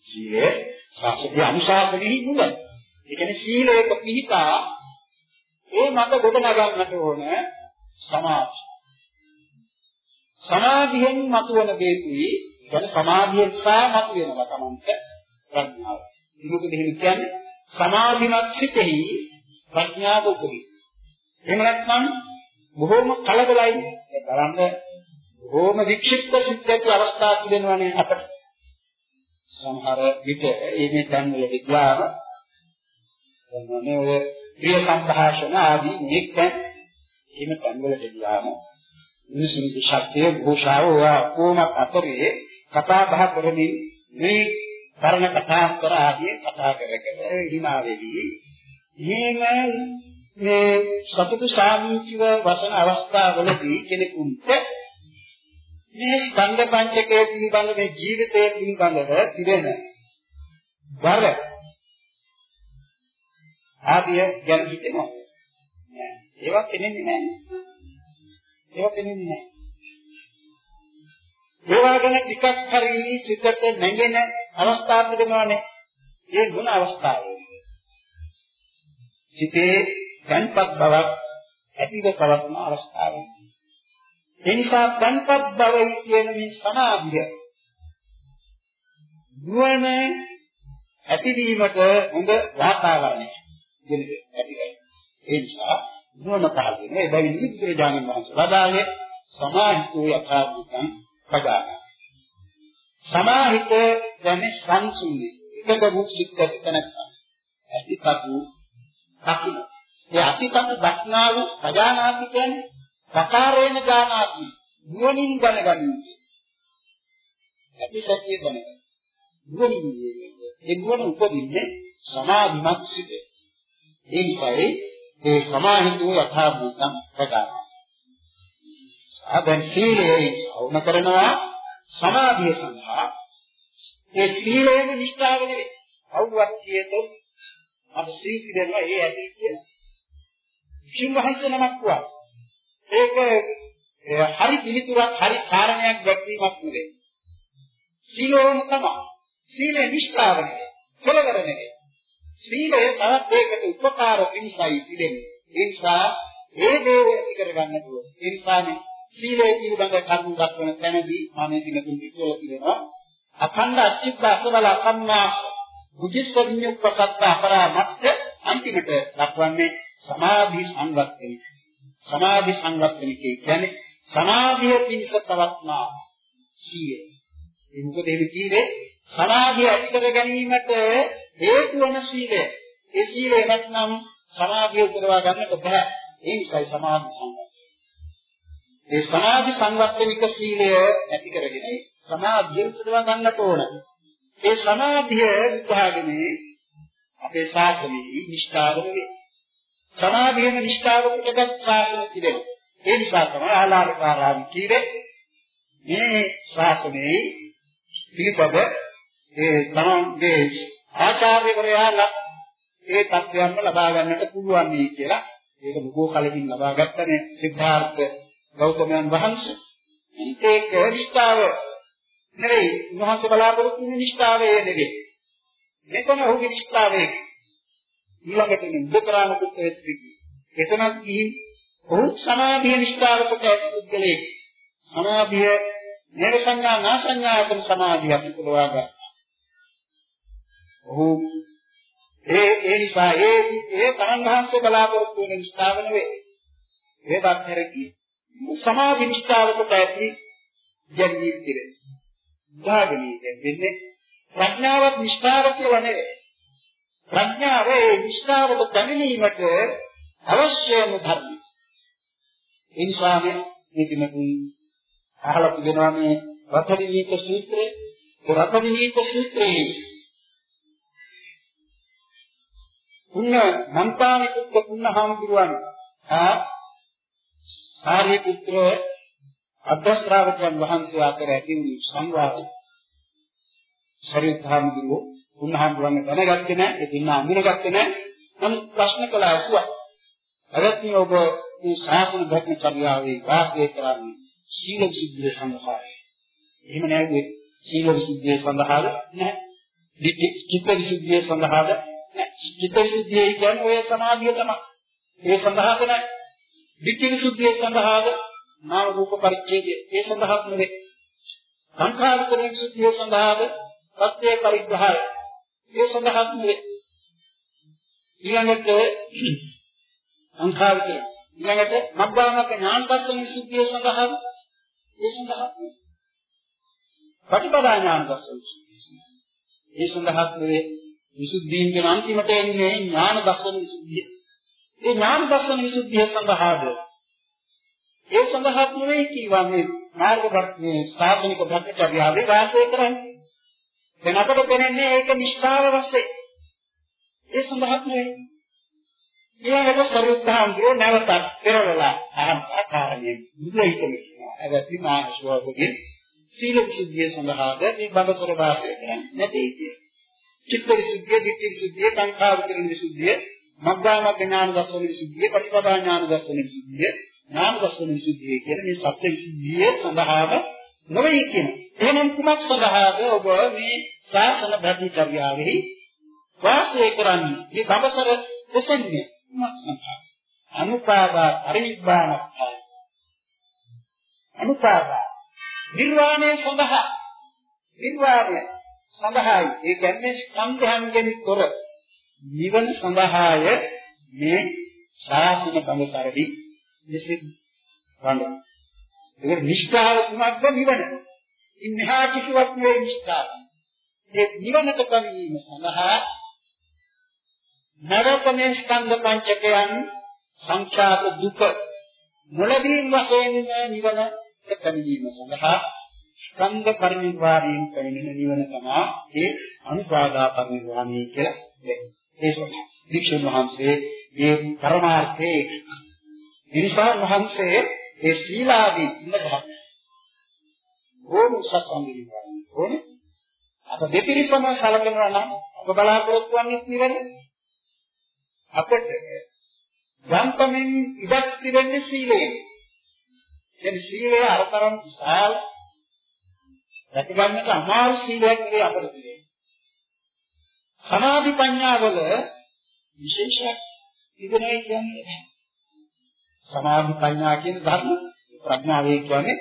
සීලය සාසනයේ අනුශාසනෙහි මුල. ඒ කියන්නේ සීලයක පිහිටා ඒ මත ගොඩ නගන්නට ඕන සමාධි. සමාධියෙන් මතුවන දේකුයි කියන සමාධියෙන් සා මතුවෙනවා තමන්ට ප්‍රඥාව. මොකද එහෙම කියන්නේ සමාධිමත් සිතෙහි ප්‍රඥාව උපදී. එහෙම නැත්නම් බොහෝම කලබලයි. ඒ බලන්න බොහෝම වික්ෂිප්ත සිත්යක අවස්ථා තිබෙනවානේ අපට. සමහර විට මේ තැන් වල විද්‍යාව මොනේ ප්‍රිය සංഭാෂණ ආදී මේක එහෙම තැන් වලට ගියාම මිනිසුන්ගේ ශක්තිය භූෂාව කොම අතරේ කතා බහ කරමින් මේ කරන කතා කර ආදී කතා කර කර හිනා වෙවි. එහෙම මේ සතුටු සාමීචිව වසන අවස්ථාවලදී කෙනෙකුට මේ ස්කන්ධ පංචකයේ පිළිබඳ මේ ජීවිතයේ පිළිබඳව තිබෙන වර ආදිය ගැන හිතෙනවා. ඒවා පෙනෙන්නේ නැහැ. ඒවා පෙනෙන්නේ නැහැ. ඒවා ගැන ටිකක් හරි සිතට නැගෙන අවස්ථාවක් තිබෙනවානේ. ඒ ගුණ අවස්ථාවේ. සිතේ තන්පත් බවක් ඇතිව පවත්න අවස්ථාවක්. ඒ නිසා තන්පත් බවයි කියන මේ සමාධිය නුවණ ඇතිවීමට හොඳ වාතාවරණයක් දෙන්න ඇතිවයි. ඒ නිසා නුවණ පහළ වෙන ඒ බැවින් බුදුරජාණන් වහන්සේ වදාළේ සමාහිතෝ යථාභූතං පදාන. සමාහිත කියන්නේ සංසුන්නේ එකද වූ සිත් ඇති තැනක්. ඇතිපතු දකින්න. ඒ අතිපතු දක්නා වූ පදානාති කියන්නේ සකාරේන ඥානාති නුවණින් දැනගන්නේ. ඇති සත්‍ය දැනගන්න. නුවණින් ඒ නුවණ උපදින්නේ සමාධිමත් සිතේ. ඒ නිසායි ඒ සමාහිතෝ යථා භූතං ප්‍රකාශ. සාධන සීලයේ සෞන කරනවා සමාධිය සඳහා ඒ සීලයෙන් නිෂ්ඨාව නෙවෙයි. අවුවත් කියතොත් අප සීති දෙනවා ඒ ඇති කියන. සිංහහස නමක් වුණා. ඒක හරි පිළිතුරක් හරි කාරණයක් දැක්වීමක් නෙවෙයි. සීලෝම තමයි. සීලේ නිෂ්ඨාව නෙවෙයි. කෙලවර නෙවෙයි. සීලය තවත් ඒකට උපකාර පිණිසයි පිළිෙන්නේ. ඒ නිසා ඒ දේ ඇති කරගන්න ඕනේ. ඒ නිසානේ සීලය පිළිබඳ කරුණු දක්වන තැනදී මම මේ දිනකින් කියලා කියනවා. අඛණ්ඩ අච්චිත්ත අසවල අකම්මාස බුද්ධිස්ස විඤ්ඤුප්පසත්ත අපරාමස්ත අන්තිමට දක්වන්නේ සමාධි සංවත්තනයි. සමාධි සංවත්තනයි කියන්නේ සමාධිය පිණිස පවත්නා සීලය. ඒ මොකද එහෙම කියන්නේ සමාධිය ඇති කර ගැනීමට හේතු වන සීලය. ඒ සීලය නැත්නම් සමාධිය උපදවා ගන්නට බෑ. ඒ නිසායි සමාධි සංවත්තනය. ඒ සමාධි සංවත්තනික සීලය ඇති කරගෙන සමාධිය උපදවා ගන්නට ඕන. ඒ සමාධිය විභාගනේ අපේ ශාසනයේ නිෂ්ඨාව වේ. සමාධියම නිෂ්ඨාව කොටගත් ශාසන තිබෙනවා. ඒ නිසා තමයි ආලාරකාරාම කීවේ මේ ශාසනයේ පිළිපද ඒ තමන්ගේ ආචාර්යවරයාලා ඒ තත්ත්වයන්ම ලබා ගන්නට පුළුවන් නේ කියලා ඒක බොහෝ කලකින් ලබා ගත්තනේ සිද්ධාර්ථ ගෞතමයන් වහන්සේ. ඒක නිෂ්ඨාව නෙවෙයි උන්වහන්සේ බලාපොරොත්තු වෙන නිෂ්ඨාවේ නෙවෙයි. මෙතන ඔහුගේ නිෂ්ඨාවේ ඊළඟට නිදකරාම කුත් වෙත්ටි. එතනක් ගිහින් ඔහු සමාධිය නිෂ්ඨාව කොට පුද්ගලෙක්. සමාධිය නේර සංඥා නා සංඥා කරන සමාධිය අපිටවා ගන්න. ඔහු ඒ ඒ නිසා ඒ ඒ තරංගහන්සේ බලාපොරොත්තු වෙන නිෂ්ඨාව නෙවෙයි. ඒකත් හැරකි සමාධි නිෂ්ඨාව කොට ඇති ජීවිතය ඉතිරේ. උදාගනී වෙන්නේ ප්‍රඥාවත් නිෂ්ඨාව කියලා නෙවෙයි. ප්‍රඥාව ඒ විස්තරවට පැමිණීමට අවශ්‍යම ධර්මයි. ඒ නිසා මේ දිනකින් අහලා තිබෙනවා මේ රතවිනීත සූත්‍රය. ඒ රතවිනීත සූත්‍රයේ පුන්න මන්තානි පුත්‍ර පුන්නහාමුදුරුවන් ආ සාරිපුත්‍ර අද්දශ්‍රාවකයන් වහන්සේ අතර ඇති වූ සංවාදය ශරීරධාමුදුරුවෝ උන්වහන්සේ දැනගත්තේ නැහැ ඒ දින අඳුනගත්තේ නැහැ නමුත් ප්‍රශ්න කළ අසුවක් අරත්නි ඔබ මේ ශාසන භක්තිචර්යාවේ වාසය කරන්නේ සීල විසුද්ධිය සඳහායි. එහෙම නැහැ සීල විසුද්ධිය සඳහාද? නැහැ. චිත්ත විසුද්ධිය සඳහාද? නැහැ චිත්ත විසුද්ධිය කියන්නේ ඔය සමාධිය තමයි. ඒ සඳහාද නැහැ ධිට්ඨි විසුද්ධිය සඳහාද? නාම රූප පරිච්ඡේදය. ඒ සඳහාත් නෙවේ සංඛාර විසුද්ධිය සඳහාද? සත්‍ය පරිග්‍රහය. ඒ සඳහාත් නෙවේ ඊළඟට සංඛාර කියන ඊළඟට මබ්බාමක ඥාන දර්ශන විසුද්ධිය සඳහා ඒ සඳහා ප්‍රතිපදා ඥාන දර්ශන විසුද්ධිය ඒ සඳහා නෙවේ විසුද්ධීන් කියන අන්තිමට එන්නේ ඥාන දර්ශන විසුද්ධිය. ඒ ඥාන දර්ශන විසුද්ධිය සඳහාද? ඒ සඳහා නෙවේ කීවා මේ මාර්ග මේ ශාසනික භක්තිචර්යාවේ වාසය කරන්නේ. දැන් අපට පෙනෙන්නේ ඒක නිෂ්ඨාව වශයෙන්. ඒ සඳහා නෙවේ ඊළඟට සරුත්තාන්ගේ නැවතත් පෙරවලා ආකාරයෙන් මුදෙයි කියනවා. එවැනි මානසෝභගේ සීල විසුද්ධිය සඳහාද? මේ බඹසර වාසය කරන්නේ නැtei කිය. චිත්ත විසුද්ධිය, ධිට්ඨි විසුද්ධිය, සංඛාර විසුද්ධිය, මග්ගාම ඥාන දර්ශන විසුද්ධිය, පටිපදා ඥාන දර්ශන විසුද්ධිය, ඥාන දර්ශන විසුද්ධිය කියන මේ සත්‍ය විසුද්ධිය සඳහාම නොවේ කියන. එහෙනම් කුමක් සඳහාද ඔබ මේ ශාසන භ්‍රමචර්යාවෙහි වාසය කරන්නේ? මේ බඹසර දෙසන්නේ කුමක් සඳහා? අනුපාදා පරිනිබ්බානක්ඛය. අනුපාදා නිර්වාණය සඳහා නිර්වාණය සඳහායි ඒ කියන්නේ ස්කන්ධයන්ගෙන් තොර නිවන සඳහාය මේ ශාසන බඹසරදී විසින් වඩන. ඒක නිෂ්ඨාව කුමක්ද නිවන? ඉන්හා කිසිවක් නෙවෙයි නිෂ්ඨාව. ඒ නිවනට පැමිණීම සඳහා නරක මේ ස්කන්ධ පංචකයන් සංඛ්‍යාත දුක නොලැබීම වශයෙන් නිවන පැමිණීම සඳහා ස්කන්ධ පරිනිර්වාණයෙන් පැමිණෙන නිවන තමයි ඒ අනුපාදා පරිනිර්වාණය කියලා කියන්නේ. ඒ සඳහා වික්ෂුන් වහන්සේ මේ පරමාර්ථයේ ඉරිසාන් වහන්සේ ඒ සීලාදී ඉන්නකම් ඕන සත්සංගිනිවා ඕන අප දෙපිරිසම සලකනවා නම් අප බලාපොරොත්තු වන්නේ නිවන අපට යම්තමින් ඉඩක් තිබෙන්නේ සීලයෙන්. එනි සීලය අරතරම් විශාල රැකගන්නට අමාරු සීලයක් නෙවෙයි අපට තියෙන්නේ. සමාධි ප්‍රඥාවල විශේෂයක් තිබෙනයි කියන්නේ නැහැ. සමාධි ප්‍රඥා කියන ධර්ම ප්‍රඥාවේ කියන්නේ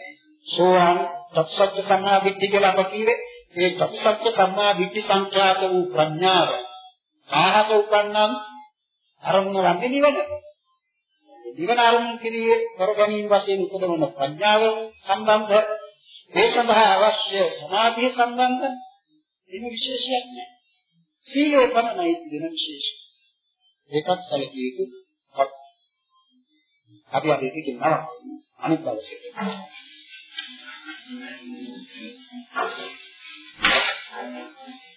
සෝවාන් චක්සත්‍ය සම්මාදිට්ඨිය කියලා අප කීවේ ඒ චක්සත්‍ය සම්මාදිට්ඨි සංඛ්‍යාත වූ ප්‍රඥාව ආහත උපන්නම් අරමුණ වන්නේ නිවන. නිවන අරමුණු කිරියේ කර ගැනීම වශයෙන් උපදවන ප්‍රඥාව සම්බන්ධ ඒ සඳහා අවශ්‍ය සමාධිය සම්බන්ධ වෙන විශේෂයක් නැහැ. සීලය පමණයි වෙන විශේෂය. ඒකත් සැලකිය යුතු අපි අද ඉතින් නවත් අනිත් දවසේ. Thank you.